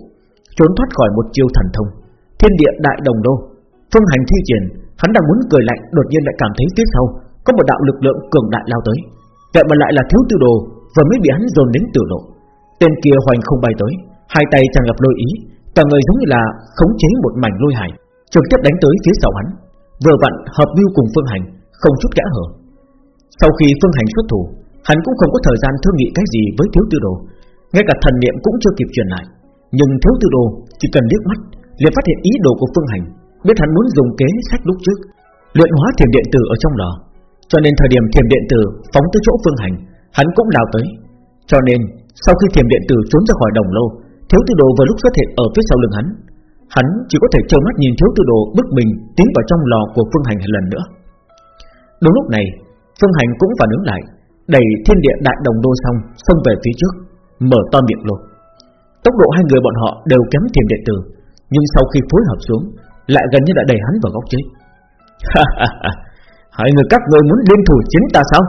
Speaker 1: Trốn thoát khỏi một chiêu thần thông. Thiên địa đại đồng đô, Phương hành thi triển, Hắn đang muốn cười lạnh, Đột nhiên lại cảm thấy phía sau Có một đạo lực lượng cường đại lao tới. Vậy mà lại là thiếu tư đồ, Vừa mới bị hắn dồn đến tử lộ. Tên kia hoành không bay tới, Hai tay tràn ngập lôi ý Cả người giống như là khống chế một mảnh lôi hải, Trực tiếp đánh tới phía sau hắn. Vừa vặn hợp lưu cùng Phương Hành, Không chút kẽ hở. Sau khi Phương Hành xuất thủ Hắn cũng không có thời gian thương nghị cái gì với thiếu tư đồ. Ngay cả thần niệm cũng chưa kịp truyền lại. Nhưng thiếu tư đồ chỉ cần liếc mắt, liền phát hiện ý đồ của Phương Hành. Biết hắn muốn dùng kế sách lúc trước, Luyện hóa thiềm điện tử ở trong lò Cho nên thời điểm thiềm điện tử phóng tới chỗ Phương Hành, Hắn cũng lao tới. Cho nên, sau khi thiềm điện tử trốn ra khỏi đồng lô Thiếu tư đồ vừa lúc xuất hiện ở phía sau lưng hắn. Hắn chỉ có thể trơ mắt nhìn thiếu tư đồ bức mình tiến vào trong lò của Phương Hành lần nữa. Đúng lúc này, Phương Hành cũng phản ứng lại. Đẩy thiên địa đại đồng đô xong, Xông về phía trước, Mở to miệng lột Tốc độ hai người bọn họ đều kém thiềm điện tử, Nhưng sau khi phối hợp xuống, Lại gần như đã đẩy hắn vào góc chết. Hai người các ngươi muốn liên thủ chiến ta sao?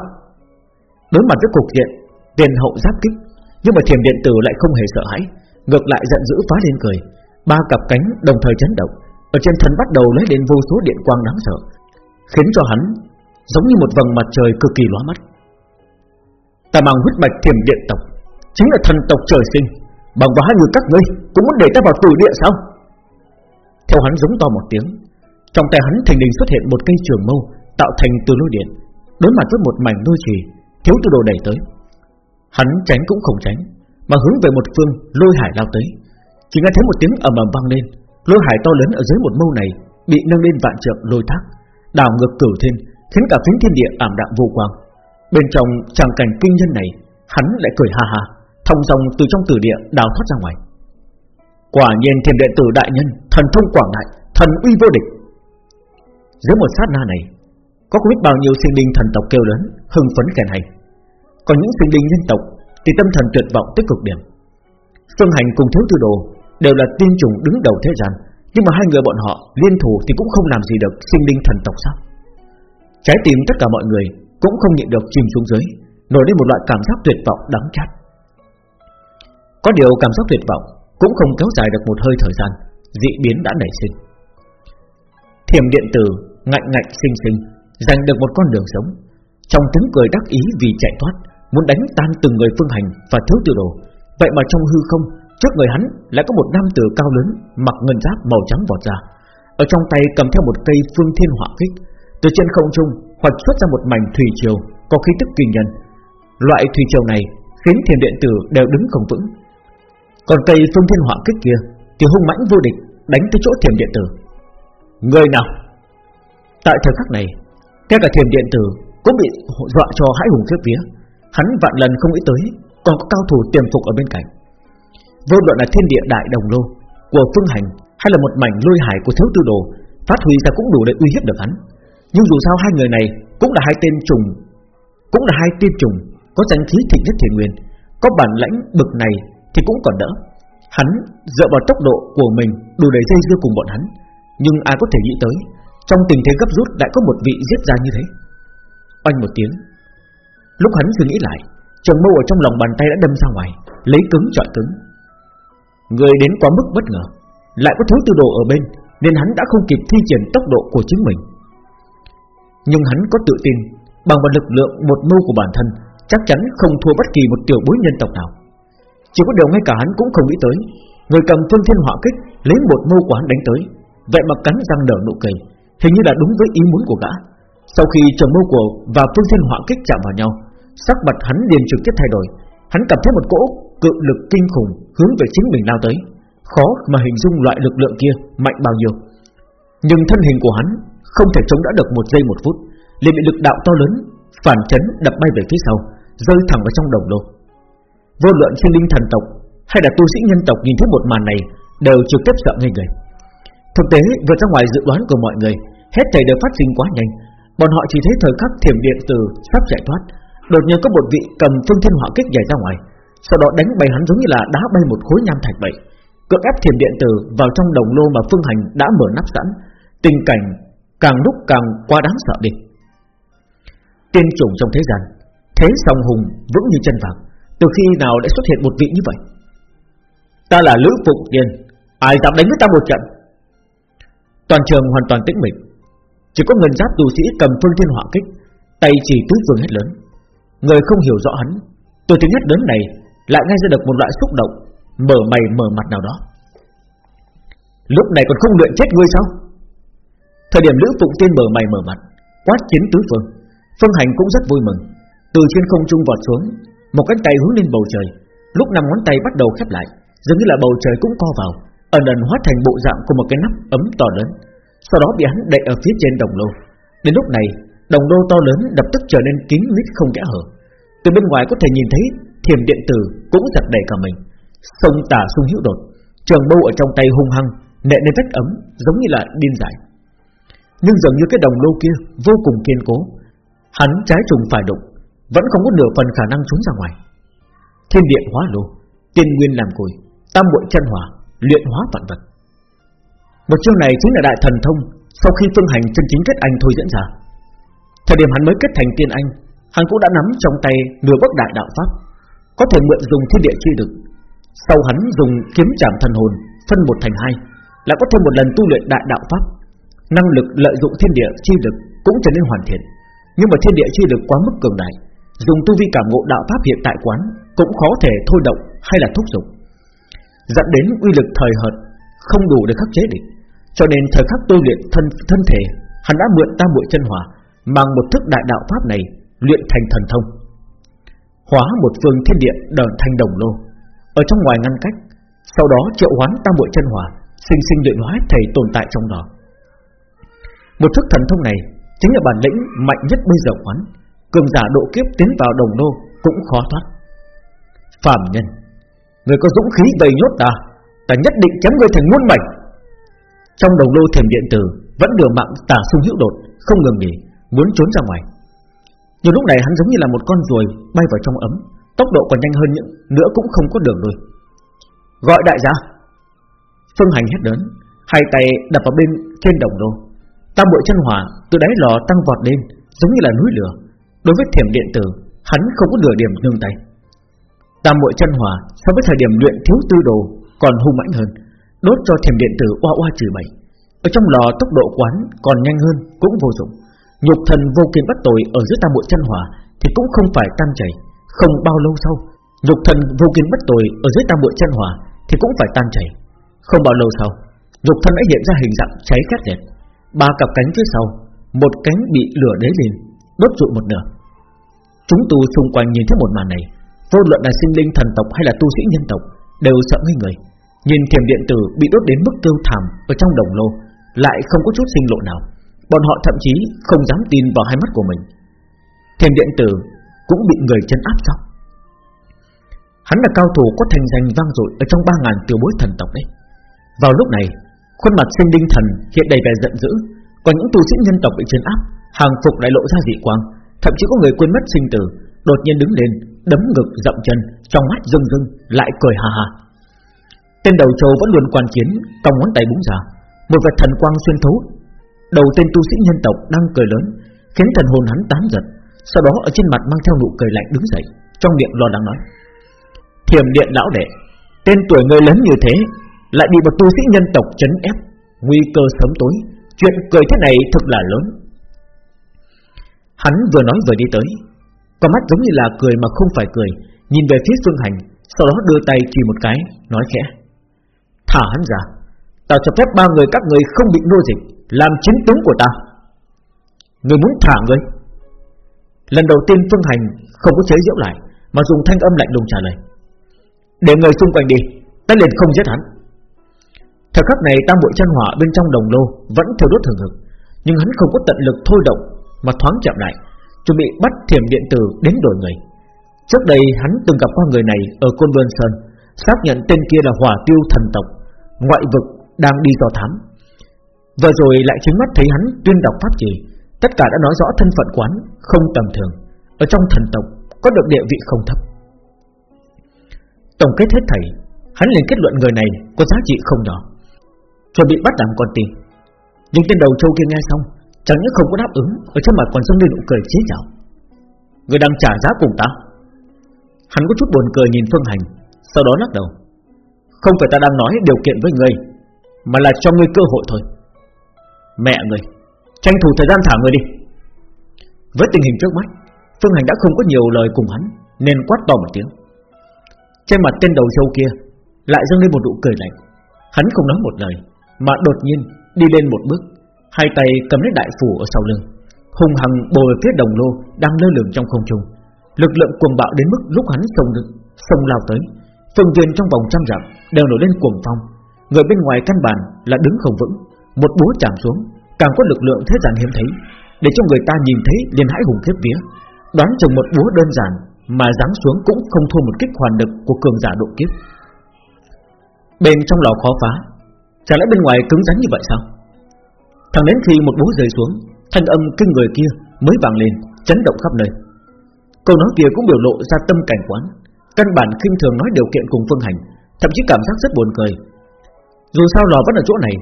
Speaker 1: Đối mặt với cục diện Tiền hậu giáp kích, Nhưng mà thiềm điện tử lại không hề sợ hãi, Ngược lại giận dữ phá lên cười. Ba cặp cánh đồng thời chấn động, Ở trên thân bắt đầu lấy đến vô số điện quang đáng sợ, Khiến cho hắn Giống như một vầng mặt trời cực kỳ lóa mắt. Ta mang huyết mạch thiềm điện tộc, Chính là thần tộc trời sinh. Bằng vào hai người các ngươi Cũng muốn để ta vào tù địa sao? Theo hắn giống to một tiếng, Trong tay hắn thành đình xuất hiện một cây trường mâu Tạo thành từ lôi điện, Đối mặt với một mảnh lôi trì, Thiếu tư đồ đẩy tới. Hắn tránh cũng không tránh, Mà hướng về một phương lôi hải lao tới. Chỉ nghe thấy một tiếng ầm ầm vang lên, Lôi hải to lớn ở dưới một mâu này Bị nâng lên vạn trượng lôi thác, Đảo ngược cửu thiên, Khiến cả phiến thiên địa ảm đạm vô quang. Bên trong tràng cảnh kinh nhân này Hắn lại cười ha ha Thông dòng từ trong tử địa đào thoát ra ngoài. Quả nhiên thiền đệ tử đại nhân Thần thông quảng đại Thần uy vô địch. Dưới một sát na này Có không biết bao nhiêu sinh linh thần tộc kêu lớn Hưng phấn khen hay. Còn những sinh linh nhân tộc Thì tâm thần tuyệt vọng tới cực điểm. Phương Hành cùng Thiếu Tư Đồ đều là tiên trùng đứng đầu thế gian, nhưng mà hai người bọn họ liên thủ thì cũng không làm gì được sinh linh thần tộc sao? Trái tim tất cả mọi người cũng không nhịn được chìm xuống dưới, nổi lên một loại cảm giác tuyệt vọng đắng chát. Có điều cảm giác tuyệt vọng cũng không kéo dài được một hơi thời gian, dị biến đã nảy sinh. Thiểm điện tử ngạnh ngạnh sinh sinh giành được một con đường sống, trong tiếng cười đắc ý vì chạy thoát, muốn đánh tan từng người phương hành và thiếu tư đồ, vậy mà trong hư không Trước người hắn lại có một nam tử cao lớn Mặc ngân giáp màu trắng vọt ra Ở trong tay cầm theo một cây phương thiên hỏa kích Từ trên không trung hoạch xuất ra một mảnh thủy triều Có khí tức kinh nhân. Loại thủy triều này Khiến thiền điện tử đều đứng không vững. Còn cây phương thiên họa kích kia Thì hung mãnh vô địch, Đánh tới chỗ thiền điện tử. Người nào? Tại thời khắc này Ngay cả thiền điện tử cũng bị dọa cho hãi hùng khiếp vía. Hắn vạn lần không nghĩ tới Còn có cao thủ tiềm phục ở bên cạnh. Vô luận là thiên địa đại đồng lô Của phương hành hay là một mảnh lôi hải của thiếu tư đồ, Phát huy ra cũng đủ để uy hiếp được hắn. Nhưng dù sao hai người này Cũng là hai tên trùng, Cũng là hai tiên trùng, Có danh khí thịnh nhất thiền nguyên, Có bản lãnh bực này thì cũng còn đỡ. Hắn dựa vào tốc độ của mình Đủ để dây dưa cùng bọn hắn. Nhưng ai có thể nghĩ tới, Trong tình thế gấp rút lại có một vị giết ra như thế. Oanh một tiếng. Lúc hắn suy nghĩ lại, Trường mâu ở trong lòng bàn tay đã đâm ra ngoài, Lấy cứng trọi cứng. Người đến quá mức bất ngờ, Lại có thứ tư đồ ở bên, Nên hắn đã không kịp thi triển tốc độ của chính mình. Nhưng hắn có tự tin, Bằng vào lực lượng một mưu của bản thân, Chắc chắn không thua bất kỳ một tiểu bối nhân tộc nào. Chỉ có điều ngay cả hắn cũng không nghĩ tới, Người cầm phương thiên họa kích Lấy một mưu của hắn đánh tới Vậy mà cắn răng nở nụ cười, Hình như là đúng với ý muốn của gã. Sau khi trường mưu của và phương thiên họa kích chạm vào nhau, Sắc mặt hắn liền trực tiếp thay đổi. Hắn cảm thấy một cỗ cự lực kinh khủng Hướng về chính mình lao tới. Khó mà hình dung loại lực lượng kia mạnh bao nhiêu. Nhưng thân hình của hắn không thể chống đỡ được một giây một phút, liền bị lực đạo to lớn, phản chấn đập bay về phía sau, rơi thẳng vào trong đồng lô. Vô luận sinh linh thần tộc hay là tu sĩ nhân tộc nhìn thấy một màn này đều trực tiếp sợ ngây người. Thực tế, vượt ra ngoài dự đoán của mọi người, hết thảy đều phát sinh quá nhanh. Bọn họ chỉ thấy thời khắc thiểm điện từ sắp chạy thoát, đột nhiên có một vị cầm phương thiên hỏa kích nhảy ra ngoài, sau đó đánh bay hắn giống như là đá bay một khối nham thạch vậy. Cưỡng ép thiểm điện từ vào trong đồng lô mà phương hành đã mở nắp sẵn, tình cảnh càng lúc càng quá đáng sợ đi. Tiên chủng trong thế gian, thế song hùng vững như chân vàng, từ khi nào đã xuất hiện một vị như vậy? Ta là lữ phụng tiên ai dám đánh với ta một trận? Toàn trường hoàn toàn tĩnh mịch. Chỉ có ngân giáp tu sĩ cầm phương thiên hỏa kích, tay chỉ tứ phương hết lớn. Người không hiểu rõ hắn, tôi tiếng hét lớn này lại nghe ra được một loại xúc động, mở mày mở mặt nào đó. Lúc này còn không luyện chết ngươi sao? Thời điểm lữ phụng tiên mở mày mở mặt, quát chiến tứ phương. Phương Hành cũng rất vui mừng. Từ trên không trung vọt xuống, Một cánh tay hướng lên bầu trời. Lúc năm ngón tay bắt đầu khép lại giống như là bầu trời cũng co vào, Ẩn ẩn hóa thành bộ dạng của một cái nắp ấm to lớn. Sau đó bị hắn đậy ở phía trên đồng lô. Đến lúc này, Đồng lô to lớn đập tức trở nên kín mít không kẽ hở. Từ bên ngoài có thể nhìn thấy Thiềm điện tử cũng giật đầy cả mình. Sông tả sung hữu đột, Trường bâu ở trong tay hung hăng Nệ lên vách ấm giống như là điên giải nhưng dường như cái đồng lô kia Vô cùng kiên cố. Hắn trái trùng phải đụng, Vẫn không có nửa phần khả năng trốn ra ngoài. Thiên điện hóa lô, Tiên nguyên làm cùi Tam muội chân hỏa, Luyện hóa vạn vật. Một chương này chính là đại thần thông, Sau khi phương hành chân chính kết anh thôi diễn ra. Thời điểm hắn mới kết thành tiên anh, Hắn cũng đã nắm trong tay nửa bất đại đạo pháp, Có thể mượn dùng thiên địa chi lực. Sau hắn dùng kiếm chạm thần hồn, Phân một thành hai, Lại có thêm một lần tu luyện đại đạo pháp. Năng lực lợi dụng thiên địa chi lực Cũng trở nên hoàn thiện. Nhưng mà thiên địa chi lực quá mức cường đại, Dùng tu vi cảm ngộ đạo pháp hiện tại quán Cũng khó thể thôi động hay là thúc giục. Dẫn đến uy lực thời hợt Không đủ để khắc chế địch, Cho nên thời khắc tu luyện thân thân thể, Hắn đã mượn tam muội chân hỏa, Mang một thức đại đạo pháp này Luyện thành thần thông, Hóa một phương thiên địa đờn thành đồng lô. Ở trong ngoài ngăn cách, Sau đó triệu hoán tam muội chân hỏa, Sinh sinh luyện hóa thầy tồn tại trong đó. Một thức thần thông này Chính là bản lĩnh mạnh nhất bây giờ quán. Cường giả độ kiếp tiến vào đồng nô Cũng khó thoát. Phạm nhân, Người có dũng khí vây nhốt ta Ta nhất định chém người thành muôn mảnh. Trong đồng lô thiềm điện tử Vẫn đường mạng tà sung hữu đột, Không ngừng nghỉ, Muốn trốn ra ngoài. Nhưng lúc này hắn giống như là một con ruồi Bay vào trong ấm, Tốc độ còn nhanh hơn những, nữa cũng không có đường lui. Gọi đại gia. Phương hành hết lớn, Hai tay đập vào bên trên đồng lô Tam bội chân hỏa từ đáy lò tăng vọt lên, Giống như là núi lửa. Đối với thiểm điện tử, Hắn không có nửa điểm nương tay. Tam bội chân hỏa so với thời điểm luyện thiếu tư đồ Còn hung mãnh hơn, Đốt cho thiểm điện tử oa oa trừ bậy Ở trong lò tốc độ quán còn nhanh hơn, Cũng vô dụng. Nhục thần vô kiên bất tội ở dưới tam bội chân hỏa Thì cũng không phải tan chảy. Không bao lâu sau, Nhục thần vô kiên bất tội ở dưới tam bội chân hỏa Thì cũng phải tan chảy. Không bao lâu sau, Nhục thân đã hiện ra hình dạng cháy khét liệt Ba cặp cánh phía sau, Một cánh bị lửa đế lên, Đốt rụi một nửa. Chúng tu xung quanh nhìn thấy một màn này, Vô luận là sinh linh thần tộc hay là tu sĩ nhân tộc, Đều sợ ngây người. Nhìn thiềm điện tử bị đốt đến mức tiêu thảm Ở trong đồng lô, Lại không có chút sinh lộ nào. Bọn họ thậm chí không dám tin vào hai mắt của mình. Thiềm điện tử Cũng bị người chân áp sao Hắn là cao thủ có thành danh vang dội Ở trong ba ngàn tiểu bối thần tộc đấy. Vào lúc này Khuôn mặt sinh linh thần hiện đầy vẻ giận dữ. Còn những tu sĩ nhân tộc bị trấn áp, Hàng phục lại lộ ra dị quang. Thậm chí có người quên mất sinh tử, Đột nhiên đứng lên, Đấm ngực dậm chân, Trong mắt rưng rưng, Lại cười hà hà Tên đầu trâu vẫn luôn quan chiến, Còng ngón tay búng ra. Một vật thần quang xuyên thấu, Đầu tên tu sĩ nhân tộc đang cười lớn, Khiến thần hồn hắn tán giật Sau đó ở trên mặt mang theo nụ cười lạnh đứng dậy, Trong miệng lo lắng nói, thiểm điện lão đệ, Tên tuổi ngươi lớn như thế lại bị một tu sĩ nhân tộc chấn ép. Nguy cơ sớm tối, Chuyện cười thế này thật là lớn. Hắn vừa nói vừa đi tới, Con mắt giống như là cười mà không phải cười, Nhìn về phía Phương Hành, Sau đó đưa tay chỉ một cái, Nói khẽ. Thả hắn ra, Ta cho phép ba người các người không bị nô dịch, Làm chính tướng của ta. Người muốn thả người? Lần đầu tiên Phương Hành không có chế giễu lại, Mà dùng thanh âm lạnh lùng trả lời. Để người xung quanh đi, Ta liền không giết hắn. Thời khắc này tam bội chân hỏa bên trong đồng lô Vẫn thiêu đốt thường hực, Nhưng hắn không có tận lực thôi động Mà thoáng chậm lại, Chuẩn bị bắt thiểm điện tử đến đổi người. Trước đây hắn từng gặp qua người này Ở Côn Luân Sơn, Xác nhận tên kia là hỏa tiêu thần tộc, Ngoại vực đang đi dò thám. Vừa rồi lại chính mắt thấy hắn tuyên đọc pháp trì Tất cả đã nói rõ thân phận quán, Không tầm thường, Ở trong thần tộc có được địa vị không thấp. Tổng kết hết thầy Hắn liền kết luận người này có giá trị không nhỏ. Chuẩn bị bắt làm con tin. Nhưng tên đầu châu kia nghe xong, Chẳng những không có đáp ứng, Ở trên mặt còn dâng lên nụ cười chế nhạo Người đang trả giá cùng ta Hắn có chút buồn cười nhìn Phương Hành, Sau đó lắc đầu. Không phải ta đang nói điều kiện với người, Mà là cho ngươi cơ hội thôi. Mẹ người, Tranh thủ thời gian thả người đi. Với tình hình trước mắt, Phương Hành đã không có nhiều lời cùng hắn, Nên quát to một tiếng. Trên mặt tên đầu châu kia Lại dâng lên một nụ cười lạnh. Hắn không nói một lời. Mà đột nhiên đi lên một bước, Hai tay cầm lấy đại phủ ở sau lưng Hùng hằng bồ về phía đồng lô Đang lơ lửng trong không trung. Lực lượng cuồng bạo đến mức lúc hắn sông sông lao tới, Phương viên trong vòng trăm dặm Đều nổi lên cuồng phong. Người bên ngoài căn bản là đứng không vững, Một búa chạm xuống, Càng có lực lượng thế gian hiếm thấy. Để cho người ta nhìn thấy liền hãi hùng khiếp vía, Đoán chừng một búa đơn giản Mà giáng xuống cũng không thua một kích hoàn lực Của cường giả độ kiếp. Bên trong lò khó phá Chẳng lẽ bên ngoài cứng rắn như vậy sao? Thẳng đến khi một búa rơi xuống, Thanh âm kinh người kia mới vang lên, Chấn động khắp nơi. Câu nói kia cũng biểu lộ ra tâm cảnh quán, Căn bản khinh thường nói điều kiện cùng Phương Hành, Thậm chí cảm giác rất buồn cười. Dù sao lò vẫn ở chỗ này,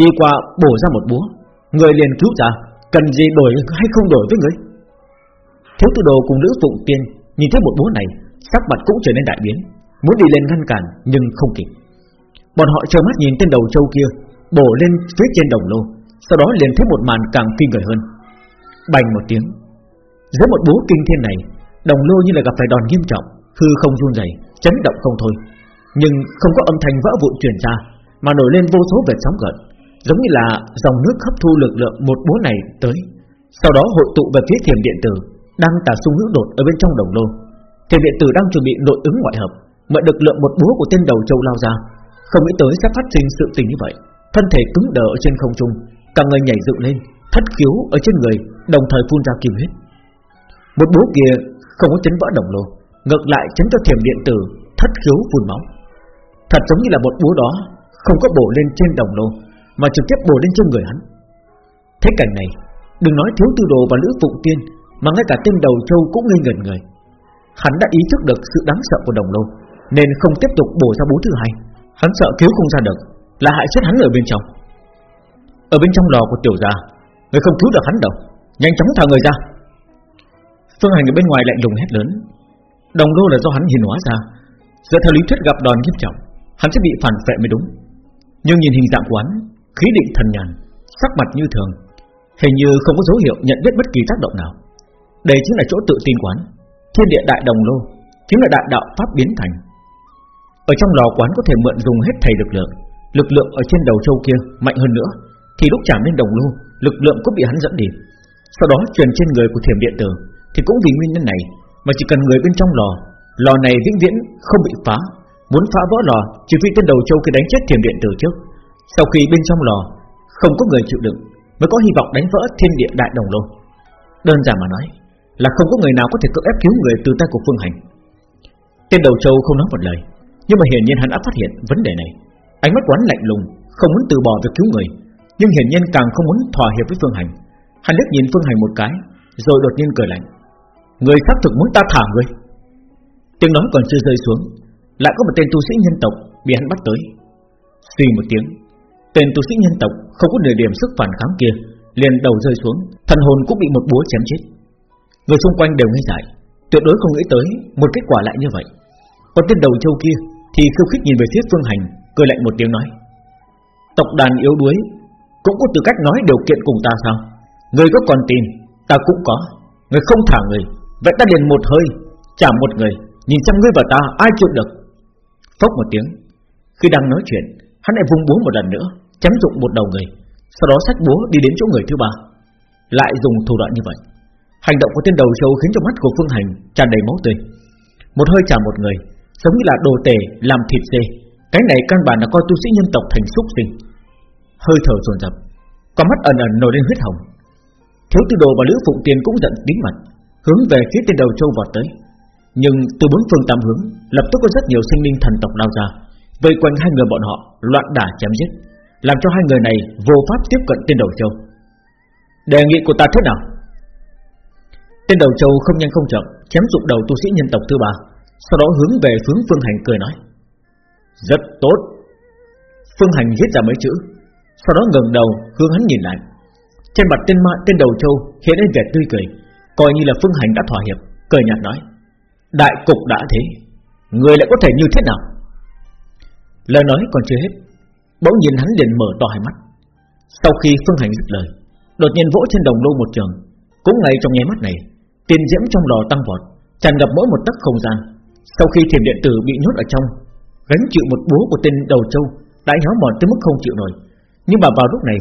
Speaker 1: Đi qua bổ ra một búa, Người liền cứu ra Cần gì đổi hay không đổi với người? Thiếu tư đồ cùng nữ phụng tiên Nhìn thấy một búa này, Sắc mặt cũng trở nên đại biến, Muốn đi lên ngăn cản nhưng không kịp. Bọn họ chờ mắt nhìn tên đầu châu kia Bổ lên phía trên đồng lô Sau đó liền thấy một màn càng kinh người hơn. Bành một tiếng Dưới một bố kinh thiên này Đồng lô như là gặp phải đòn nghiêm trọng Hư không run rẩy, chấn động không thôi. Nhưng không có âm thanh vỡ vụn truyền ra Mà nổi lên vô số vệt sóng gợn Giống như là dòng nước hấp thu lực lượng một bố này tới. Sau đó hội tụ về phía thiềm điện tử Đang tả sung hữu đột ở bên trong đồng lô. Thiềm điện tử đang chuẩn bị nội ứng ngoại hợp Mượn được lượng một búa của tên đầu châu lao ra không nghĩ tới sẽ phát sinh sự tình như vậy. Thân thể cứng đờ ở trên không trung, Cả người nhảy dựng lên, Thất khiếu ở trên người, Đồng thời phun ra kim huyết. Một búa kia không có chấn vỡ đồng lô, Ngược lại chấn cho thiềm điện tử, Thất khiếu phun máu. Thật giống như là một búa đó Không có bổ lên trên đồng lô, Mà trực tiếp bổ lên trên người hắn. Thế cảnh này, Đừng nói thiếu tư đồ và lữ phụng tiên, Mà ngay cả tên đầu châu cũng ngây ngẩn người. Hắn đã ý thức được sự đáng sợ của đồng lô, Nên không tiếp tục bổ ra búa thứ hai. Hắn sợ cứu không ra được, Là hại chết hắn ở bên trong. Ở bên trong lò của tiểu gia, Người không cứu được hắn đâu, Nhanh chóng thả người ra. Phương Hành ở bên ngoài lạnh lùng hét lớn. Đồng lô là do hắn hiền hóa ra, Dựa theo lý thuyết gặp đòn nghiêm trọng, Hắn sẽ bị phản phệ mới đúng. Nhưng nhìn hình dạng của hắn, Khí định thần nhàn, Sắc mặt như thường, Hình như không có dấu hiệu nhận biết bất kỳ tác động nào. Đây chính là chỗ tự tin quán Thiên địa đại đồng lô Chính là đại đạo pháp biến thành. Ở trong lò quán có thể mượn dùng hết thầy lực lượng. Lực lượng ở trên đầu châu kia Mạnh hơn nữa. Thì lúc chạm lên đồng lô, Lực lượng cũng bị hắn dẫn đi Sau đó truyền trên người của thiểm điện tử. Thì cũng vì nguyên nhân này Mà chỉ cần người bên trong lò Lò này vĩnh viễn không bị phá. Muốn phá vỡ lò, Chỉ vì tên đầu châu kia đánh chết thiềm điện tử trước. Sau khi bên trong lò, Không có người chịu đựng, Mới có hy vọng đánh vỡ thiên địa đại đồng lô. Đơn giản mà nói Là không có người nào có thể cưỡng ép cứu người từ tay của Phương Hành. Tên đầu châu không nói một lời. Nhưng mà hiển nhiên hắn đã phát hiện vấn đề này. Ánh mắt quán lạnh lùng, Không muốn từ bỏ việc cứu người. Nhưng hiển nhiên càng không muốn thỏa hiệp với Phương Hành. Hắn liếc nhìn Phương Hành một cái, Rồi đột nhiên cười lạnh. Người khác thực muốn ta thả người. Tiếng nói còn chưa rơi xuống, Lại có một tên tu sĩ nhân tộc bị hắn bắt tới. Suy một tiếng, Tên tu sĩ nhân tộc không có nửa điểm sức phản kháng kia, liền đầu rơi xuống, Thần hồn cũng bị một búa chém chết. Người xung quanh đều ngây dại Tuyệt đối không nghĩ tới một kết quả lại như vậy. Còn tên đầu châu kia thì khiêu khích nhìn về phía phương hành, Cười lạnh một tiếng nói. Tộc đàn yếu đuối, Cũng có tư cách nói điều kiện cùng ta sao? Người có còn tin, Ta cũng có. Người không thả người Vậy ta liền một hơi trả một người. Nhìn xem ngươi và ta, ai chịu được? Phốc một tiếng. Khi đang nói chuyện, Hắn lại vung búa một lần nữa, Chém dụng một đầu người. Sau đó xách búa đi đến chỗ người thứ ba. Lại dùng thủ đoạn như vậy. Hành động của tên đầu châu khiến cho mắt của Phương Hành tràn đầy máu tươi. Một hơi trả một người Giống như là đồ tể làm thịt dê. Cái này căn bản là coi tu sĩ nhân tộc thành xúc sinh. Hơi thở dồn dập, Con mắt ẩn ẩn nổi lên huyết hồng. Thiếu tư đồ và Lữ Phụng tiền cũng giận tím mặt, Hướng về phía tên đầu châu vọt tới. Nhưng từ bốn phương tám hướng, Lập tức có rất nhiều sinh linh thần tộc lao ra, Vây quanh hai người bọn họ, Loạn đả chém giết, Làm cho hai người này vô pháp tiếp cận tên đầu châu Đề nghị của ta thế nào? Tên đầu châu không nhanh không chậm, Chém dụng đầu tu sĩ nhân tộc thứ ba. Sau đó hướng về hướng Phương Hành cười nói, Rất tốt. Phương Hành viết ra mấy chữ, Sau đó ngẩng đầu, hướng hắn nhìn lại. Trên mặt tên ma, tên đầu châu hiện lên vẻ tươi cười, Coi như là Phương Hành đã thỏa hiệp, Cười nhạt nói, Đại cục đã thế, Người lại có thể như thế nào? Lời nói còn chưa hết, Bỗng nhìn hắn liền mở to hai mắt. Sau khi Phương Hành dứt lời, Đột nhiên vỗ trên đồng lô một trường, Cũng ngay trong nháy mắt này Tiền diễm trong lò tăng vọt, tràn ngập mỗi một tấc không gian sau khi thiềm điện tử bị nhốt ở trong, Gánh chịu một búa của tên đầu châu Đã nhó mòn tới mức không chịu nổi. Nhưng mà vào lúc này,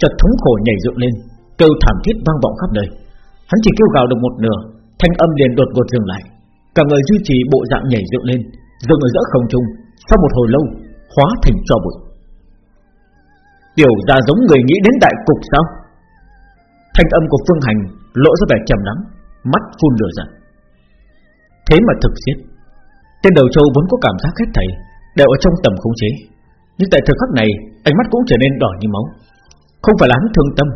Speaker 1: chợt thống khổ nhảy dựng lên, Kêu thảm thiết vang vọng khắp nơi Hắn chỉ kêu gào được một nửa, Thanh âm liền đột ngột dừng lại. Cả người duy trì bộ dạng nhảy dựng lên Dừng ở giữa không trung, Sau một hồi lâu, hóa thành cho bụi. Tiểu ra giống người nghĩ đến đại cục sao? Thanh âm của Phương Hành Lộ ra vẻ trầm lắng, Mắt phun lửa giận. Thế mà thực giết Tên đầu châu vốn có cảm giác hết thảy Đều ở trong tầm khống chế. Nhưng tại thời khắc này, Ánh mắt cũng trở nên đỏ như máu. Không phải là hắn thương tâm,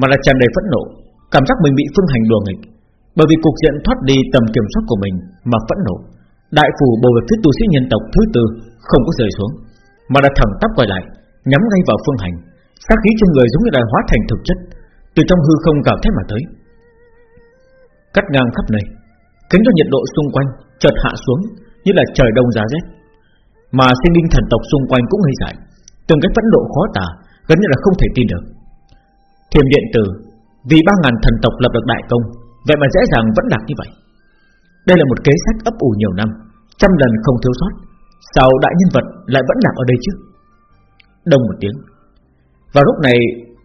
Speaker 1: Mà là tràn đầy phẫn nộ, Cảm giác mình bị Phương Hành đùa nghịch. Bởi vì cục diện thoát đi tầm kiểm soát của mình Mà phẫn nộ, Đại phủ bầu về phía tu sĩ nhân tộc thứ tư Không có rời xuống, Mà đã thẳng tắp quay lại, Nhắm ngay vào Phương Hành, sát khí trên người giống như là hóa thành thực chất, từ trong hư không gào thét mà tới. Cắt ngang khắp nơi, Khiến cho nhiệt độ xung quanh chợt hạ xuống như là trời đông giá rét. Mà sinh linh thần tộc xung quanh cũng ngây dại Từng cái phẫn độ khó tả Gần như là không thể tin được. Thiềm điện tử Vì ba ngàn thần tộc lập được đại công Vậy mà dễ dàng vẫn lạc như vậy. Đây là một kế sách ấp ủ nhiều năm Trăm lần không thiếu sót Sao đại nhân vật lại vẫn lạc ở đây chứ? Đông một tiếng. Vào lúc này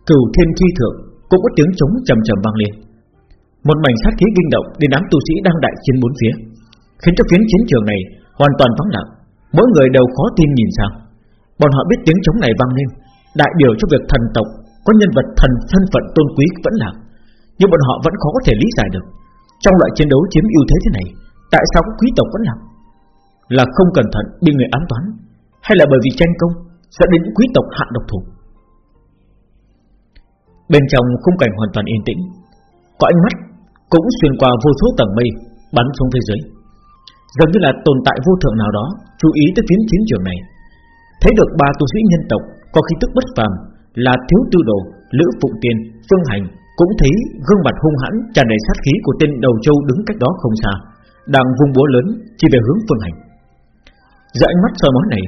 Speaker 1: Cửu thiên thi thượng cũng có tiếng chống trầm trầm vang lên. Một mảnh sát khí kinh động đến đám tu sĩ đang đại chiến bốn phía, khiến cho phiến chiến trường này hoàn toàn vắng lặng. Mỗi người đều khó tin nhìn sang. Bọn họ biết tiếng chống này vang lên, đại biểu cho việc thần tộc có nhân vật thần thân phận tôn quý vẫn lạc, nhưng bọn họ vẫn khó có thể lý giải được. Trong loại chiến đấu chiếm ưu thế thế này, tại sao quý tộc vẫn lạc? Là không cẩn thận bị người ám toán, hay là bởi vì tranh công dẫn đến những quý tộc hạ độc thủ? Bên trong khung cảnh hoàn toàn yên tĩnh Có ánh mắt cũng xuyên qua vô số tầng mây Bắn xuống phía dưới Dường như là tồn tại vô thượng nào đó Chú ý tới phiến chiến trường này. Thấy được ba tu sĩ nhân tộc Có khí tức bất phàm Là thiếu tư đồ, lữ phụng tiên, phương hành Cũng thấy gương mặt hung hãn tràn đầy sát khí của tên đầu châu đứng cách đó không xa Đang vung búa lớn Chỉ về hướng phương hành. Giữa ánh mắt soi mói này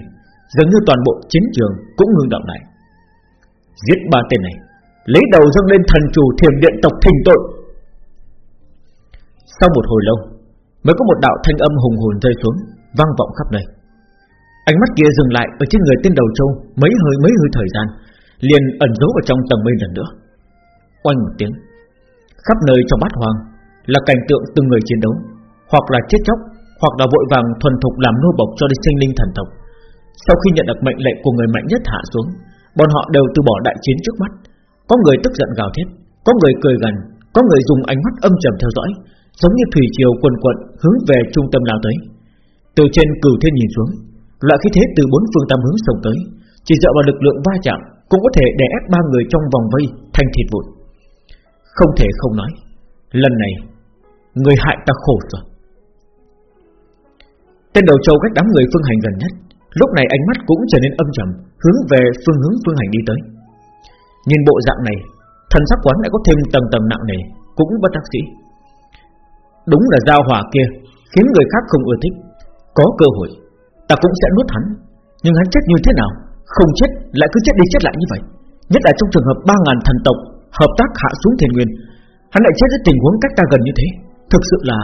Speaker 1: Dường như toàn bộ chiến trường cũng ngưng động lại. Giết ba tên này Lấy đầu dâng lên thần chủ thiềm điện tộc thình tội. Sau một hồi lâu Mới có một đạo thanh âm hùng hồn rơi xuống, Vang vọng khắp nơi. Ánh mắt kia dừng lại ở trên người tên đầu trâu Mấy hơi mấy hơi thời gian, Liền ẩn giấu ở trong tầng mây lần nữa. Oanh một tiếng, Khắp nơi trong bát hoang Là cảnh tượng từng người chiến đấu, Hoặc là chết chóc, Hoặc là vội vàng thuần thục làm nô bộc cho đi sinh linh thần tộc. Sau khi nhận được mệnh lệnh của người mạnh nhất hạ xuống, Bọn họ đều từ bỏ đại chiến trước mắt. Có người tức giận gào thét, Có người cười gần Có người dùng ánh mắt âm trầm theo dõi Giống như thủy triều quần quận hướng về trung tâm lao tới. Từ trên cửu thiên nhìn xuống, Loại khí thế từ bốn phương tam hướng sông tới, Chỉ dựa vào lực lượng va chạm Cũng có thể đè ép ba người trong vòng vây Thành thịt vụn. Không thể không nói, Lần này, Người hại ta khổ rồi. Tên đầu châu cách đám người phương hành gần nhất, Lúc này ánh mắt cũng trở nên âm trầm, Hướng về phương hướng phương hành đi tới. Nhìn bộ dạng này, Thần sắc quán lại có thêm tầng tầng nặng nề, Cũng bất đắc dĩ. Đúng là giao hỏa kia, Khiến người khác không ưa thích. Có cơ hội, Ta cũng sẽ nuốt hắn. Nhưng hắn chết như thế nào, Không chết, lại cứ chết đi chết lại như vậy. Nhất là trong trường hợp 3.000 thần tộc Hợp tác hạ xuống thiền nguyên, Hắn lại chết dưới tình huống cách ta gần như thế. Thực sự là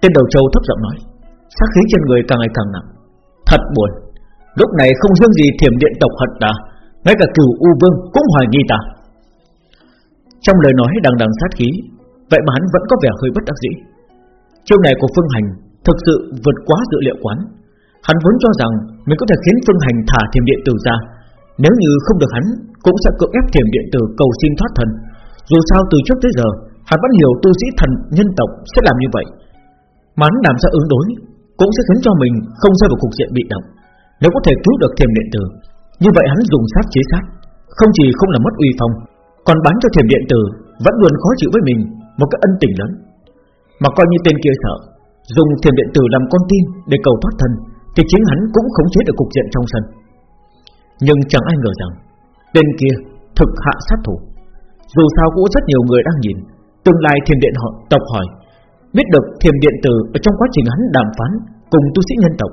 Speaker 1: Tên đầu châu thấp giọng nói, Sát khí trên người càng ngày càng nặng. Thật buồn, Lúc này không riêng gì thiểm điện tộc hận ta, Ngay cả cửu U Vương cũng hoài nghi ta. Trong lời nói đằng đằng sát khí Vậy mà hắn vẫn có vẻ hơi bất đắc dĩ. Chiêu này của Phương Hành Thực sự vượt quá dự liệu quán. Hắn vốn cho rằng Mình có thể khiến Phương Hành thả thiềm điện tử ra. Nếu như không được hắn, Cũng sẽ cưỡng ép thiềm điện tử cầu xin thoát thần Dù sao từ trước tới giờ, Hắn vẫn hiểu tu sĩ thần nhân tộc sẽ làm như vậy. Mà hắn làm ra ứng đối Cũng sẽ khiến cho mình không rơi vào cục diện bị động. Nếu có thể cứu được thiềm điện tử, Như vậy hắn dùng sát chế sát. Không chỉ không làm mất uy phong, Còn bán cho thiềm điện tử Vẫn luôn khó chịu với mình. Một cái ân tình lớn. Mà coi như tên kia sợ, Dùng thiền điện tử làm con tin để cầu thoát thân, Thì chính hắn cũng khống chế được cục diện trong sân. Nhưng chẳng ai ngờ rằng, Tên kia thực hạ sát thủ. Dù sao cũng rất nhiều người đang nhìn, Tương lai thiền điện họ tộc hỏi, Biết được thiền điện tử Ở trong quá trình hắn đàm phán Cùng tu sĩ nhân tộc,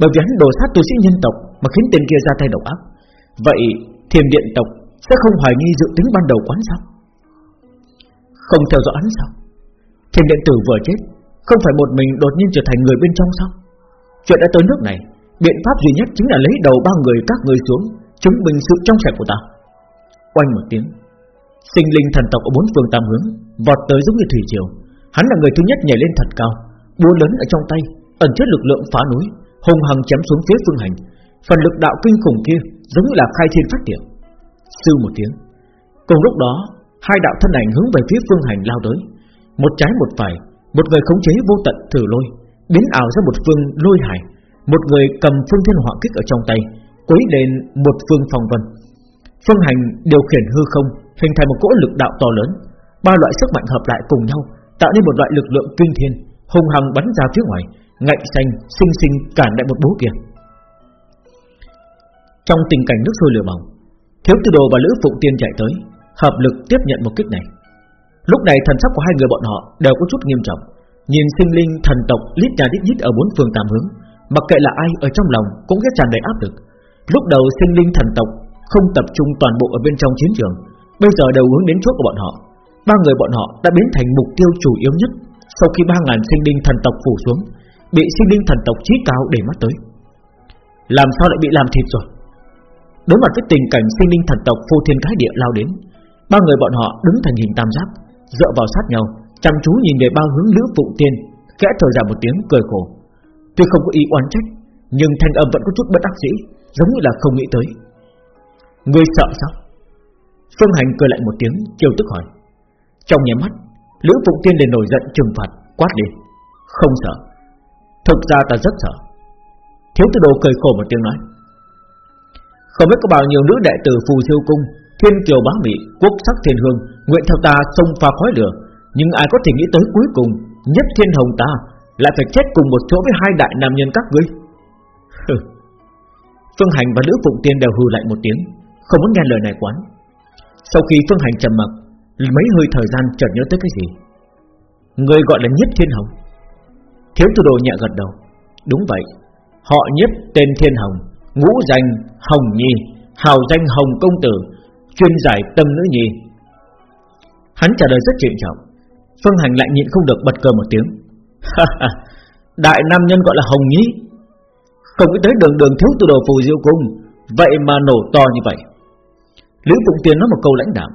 Speaker 1: Bởi vì hắn đổ sát tu sĩ nhân tộc Mà khiến tên kia ra tay độc ác, Vậy thiền điện tộc Sẽ không hoài nghi dự tính ban đầu quán sao không theo dõi hắn sao? Thiên điện tử vừa chết, Không phải một mình đột nhiên trở thành người bên trong sao? Chuyện đã tới nước này, Biện pháp duy nhất chính là lấy đầu ba người các người xuống, Chứng minh sự trong sạch của ta. Oanh một tiếng, Sinh linh thần tộc ở bốn phương tam hướng Vọt tới giống như thủy triều. Hắn là người thứ nhất nhảy lên thật cao, Búa lớn ở trong tay, Ẩn chứa lực lượng phá núi Hùng hằng chém xuống phía phương hành. Phần lực đạo kinh khủng kia giống như là khai thiên phát tiệm Sư một tiếng, Cùng lúc đó Hai đạo thân ảnh hướng về phía phương hành lao tới. Một trái một phải Một người khống chế vô tận thử lôi Biến ảo ra một phương lôi hải. Một người cầm phương thiên họa kích ở trong tay Quấy lên một phương phòng vân. Phương hành điều khiển hư không Hình thành một cỗ lực đạo to lớn. Ba loại sức mạnh hợp lại cùng nhau Tạo nên một loại lực lượng kinh thiên Hùng hằng bắn ra phía ngoài Ngạnh xanh, sinh sinh cản lại một bố kia. Trong tình cảnh nước sôi lửa bỏng Thiếu tư đồ và Lữ Phụng Tiên chạy tới. Hợp lực tiếp nhận một kích này. Lúc này thần sắc của hai người bọn họ Đều có chút nghiêm trọng. Nhìn sinh linh, thần tộc, lít nhà lít nhít ở bốn phương tám hướng, Mặc kệ là ai ở trong lòng Cũng rất tràn đầy áp lực. Lúc đầu sinh linh, thần tộc không tập trung toàn bộ ở bên trong chiến trường, Bây giờ đều hướng đến chỗ của bọn họ. Ba người bọn họ đã biến thành mục tiêu chủ yếu nhất Sau khi ba ngàn sinh linh, thần tộc phủ xuống, Bị sinh linh, thần tộc chí cao để mắt tới. Làm sao lại bị làm thịt rồi? Đối mặt với tình cảnh sinh linh, thần tộc phô thiên cái địa lao đến Ba người bọn họ đứng thành hình tam giác, Dựa vào sát nhau, Chăm chú nhìn về ba hướng lữ phụ tiên, Khẽ thở ra một tiếng, cười khổ. Tuy không có ý oán trách, Nhưng thanh âm vẫn có chút bất đắc dĩ, Giống như là không nghĩ tới. Người sợ sao? Phương Hành cười lại một tiếng Chiều tức hỏi. Trong nhà mắt, Lữ Phụng Tiên liền nổi giận trừng phạt, Quát lên. Không sợ. Thực ra ta rất sợ. Thiếu tư đồ cười khổ một tiếng nói. Không biết có bao nhiêu nữ đệ tử phù siêu cung Thiên kiều bá mỹ Quốc sắc thiên hương, Nguyện theo ta sông pha khói lửa. Nhưng ai có thể nghĩ tới cuối cùng, Nhất thiên hồng ta Lại phải chết cùng một chỗ với hai đại nam nhân các ngươi. Phương Hành và Lữ Phụng Tiên đều hừ lại một tiếng, Không muốn nghe lời này quán. Sau khi Phương Hành trầm mặc, Mấy hơi thời gian chợt nhớ tới cái gì? Người gọi là Nhất Thiên Hồng. Thiếu tư đồ nhẹ gật đầu. Đúng vậy, Họ nhất tên Thiên Hồng, Ngũ danh Hồng Nhi, Hào danh Hồng Công Tử Chuyên giải tâm nữ nhi. Hắn trả lời rất trịnh trọng. Phương Hành lại nhịn không được bật cười một tiếng. Đại nam nhân gọi là Hồng Nhí, Không nghĩ tới đường đường thiếu từ đồ phù diêu cung Vậy mà nổ to như vậy. Lữ Phụng Tiên nói một câu lãnh đạm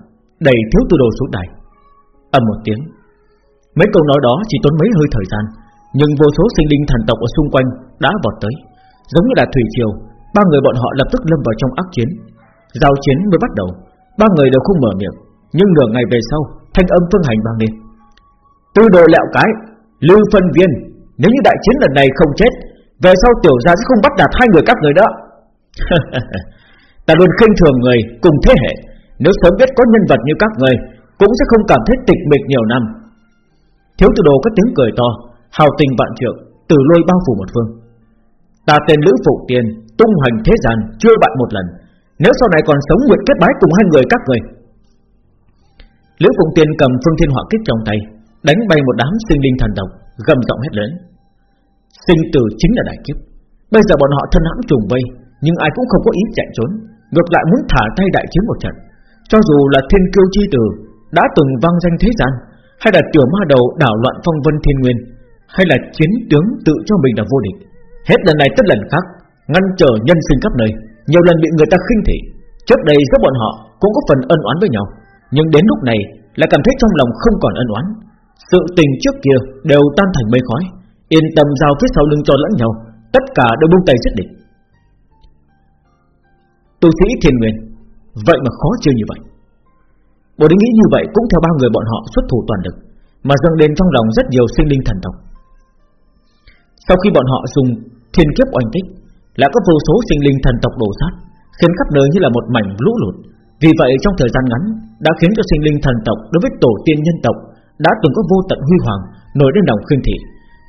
Speaker 1: Đẩy thiếu từ đồ xuống đài. Ầm một tiếng. Mấy câu nói đó chỉ tốn mấy hơi thời gian Nhưng vô số sinh linh thần tộc ở xung quanh đã vọt tới. Giống như là thủy triều Ba người bọn họ lập tức lâm vào trong ác chiến. Giao chiến mới bắt đầu. Ba người đều không mở miệng, Nhưng nửa ngày về sau, Thanh âm phương hành vang lên. Tư đồ lẹo cái, Lưu phân viên, Nếu như đại chiến lần này không chết, Về sau tiểu gia sẽ không bắt đạt hai người các người đó. Ta luôn khinh thường người cùng thế hệ, Nếu sớm biết có nhân vật như các người, Cũng sẽ không cảm thấy tịch mịch nhiều năm. Thiếu tư đồ có tiếng cười to, Hào tình vạn trượng, Từ lôi bao phủ một phương. Ta tên Lữ Phụ Tiên Tung hành thế gian, chưa bạn một lần. Nếu sau này còn sống nguyện kết bái cùng hai người các người. Lữ Phụng Tiên cầm phương thiên họa kích trong tay, Đánh bay một đám sinh linh thần tộc, Gầm giọng hết lớn. Sinh tử chính là đại kiếp. Bây giờ bọn họ thân hãm trùng vây, Nhưng ai cũng không có ý chạy trốn, Ngược lại muốn thả tay đại chiến một trận. Cho dù là thiên kiêu chi tử Đã từng vang danh thế gian, Hay là tiểu ma đầu đảo loạn phong vân thiên nguyên, Hay là chiến tướng tự cho mình là vô địch, Hết lần này tất lần khác, Ngăn trở nhân sinh khắp nơi. Nhiều lần bị người ta khinh thị, Trước đây giữa bọn họ cũng có phần ân oán với nhau, Nhưng đến lúc này lại cảm thấy trong lòng không còn ân oán. Sự tình trước kia đều tan thành mây khói, Yên tâm giao phía sau lưng cho lẫn nhau, Tất cả đều buông tay giết địch. Tu sĩ thiên nguyên, Vậy mà khó chưa như vậy. Bộ đế nghĩ như vậy cũng theo ba người bọn họ xuất thủ toàn lực, Mà dâng lên trong lòng rất nhiều sinh linh thần tộc. Sau khi bọn họ dùng thiên kiếp oanh kích lại có vô số sinh linh thần tộc đổ sát Khiến khắp nơi như là một mảnh lũ lụt. Vì vậy trong thời gian ngắn, Đã khiến cho sinh linh thần tộc đối với tổ tiên nhân tộc Đã từng có vô tận huy hoàng, Nổi lên lòng khinh thị.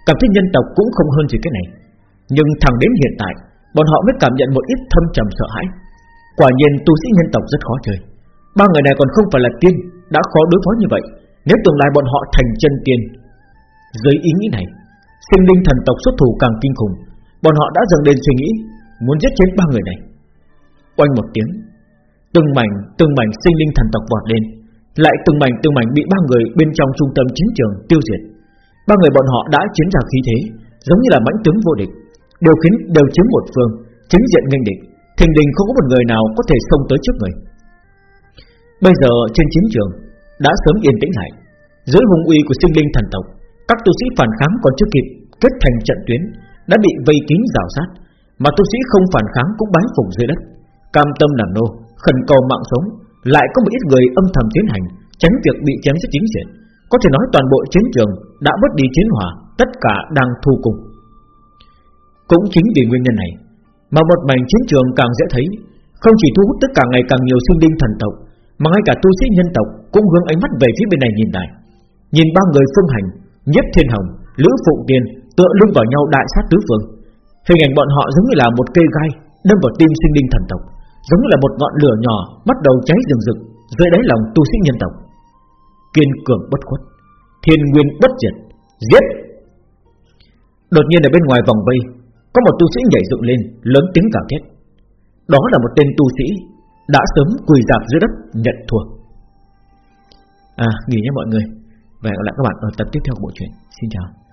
Speaker 1: Cảm thấy nhân tộc cũng không hơn gì cái này. Nhưng thẳng đến hiện tại, Bọn họ mới cảm nhận một ít thâm trầm sợ hãi. Quả nhiên tu sĩ nhân tộc rất khó chơi. Ba người này còn không phải là tiên, Đã khó đối phó như vậy. Nếu tương lai bọn họ thành chân tiên, Dưới ý nghĩ này, Sinh linh thần tộc xuất thủ càng kinh khủng Bọn họ đã dần đến suy nghĩ, Muốn giết chết ba người này. Quanh một tiếng, Từng mảnh từng mảnh sinh linh thần tộc vọt lên, Lại từng mảnh từng mảnh bị ba người bên trong trung tâm chiến trường tiêu diệt. Ba người bọn họ đã chiến ra khí thế, Giống như là mãnh tướng vô địch, Đều khiến, đều chiếm một phương, Chính diện nghênh địch, Thình đình không có một người nào có thể xông tới trước người. Bây giờ trên chiến trường Đã sớm yên tĩnh lại, Dưới hung uy của sinh linh thần tộc, Các tu sĩ phản kháng còn chưa kịp Kết thành trận tuyến đã bị vây kín rào sát. Mà tu sĩ không phản kháng cũng bái phục dưới đất. Cam tâm làm nô Khẩn cầu mạng sống Lại có một ít người âm thầm tiến hành Tránh việc bị chém giết chính diện. Có thể nói toàn bộ chiến trường đã mất đi chiến hỏa Tất cả đang thu cùng. Cũng chính vì nguyên nhân này Mà một mảnh chiến trường càng dễ thấy Không chỉ thu hút tất cả ngày càng nhiều sinh linh thần tộc Mà ngay cả tu sĩ nhân tộc Cũng hướng ánh mắt về phía bên này nhìn lại. Nhìn ba người phương hành Nhất thiên hồng, lữ phụ tiên Tựa lưng vào nhau đại sát tứ phương. Hình ảnh bọn họ giống như là một cây gai Đâm vào tim sinh linh thần tộc, Giống như là một ngọn lửa nhỏ Bắt đầu cháy rừng rực Dưới đáy lòng tu sĩ nhân tộc. Kiên cường bất khuất, Thiên nguyên bất diệt, Giết! Đột nhiên ở bên ngoài vòng vây, Có một tu sĩ nhảy dựng lên, Lớn tiếng gào thét. Đó là một tên tu sĩ Đã sớm quỳ dạp dưới đất nhận thua. À nghỉ nhé mọi người. Và hẹn gặp lại các bạn ở tập tiếp theo của bộ truyện. Xin chào.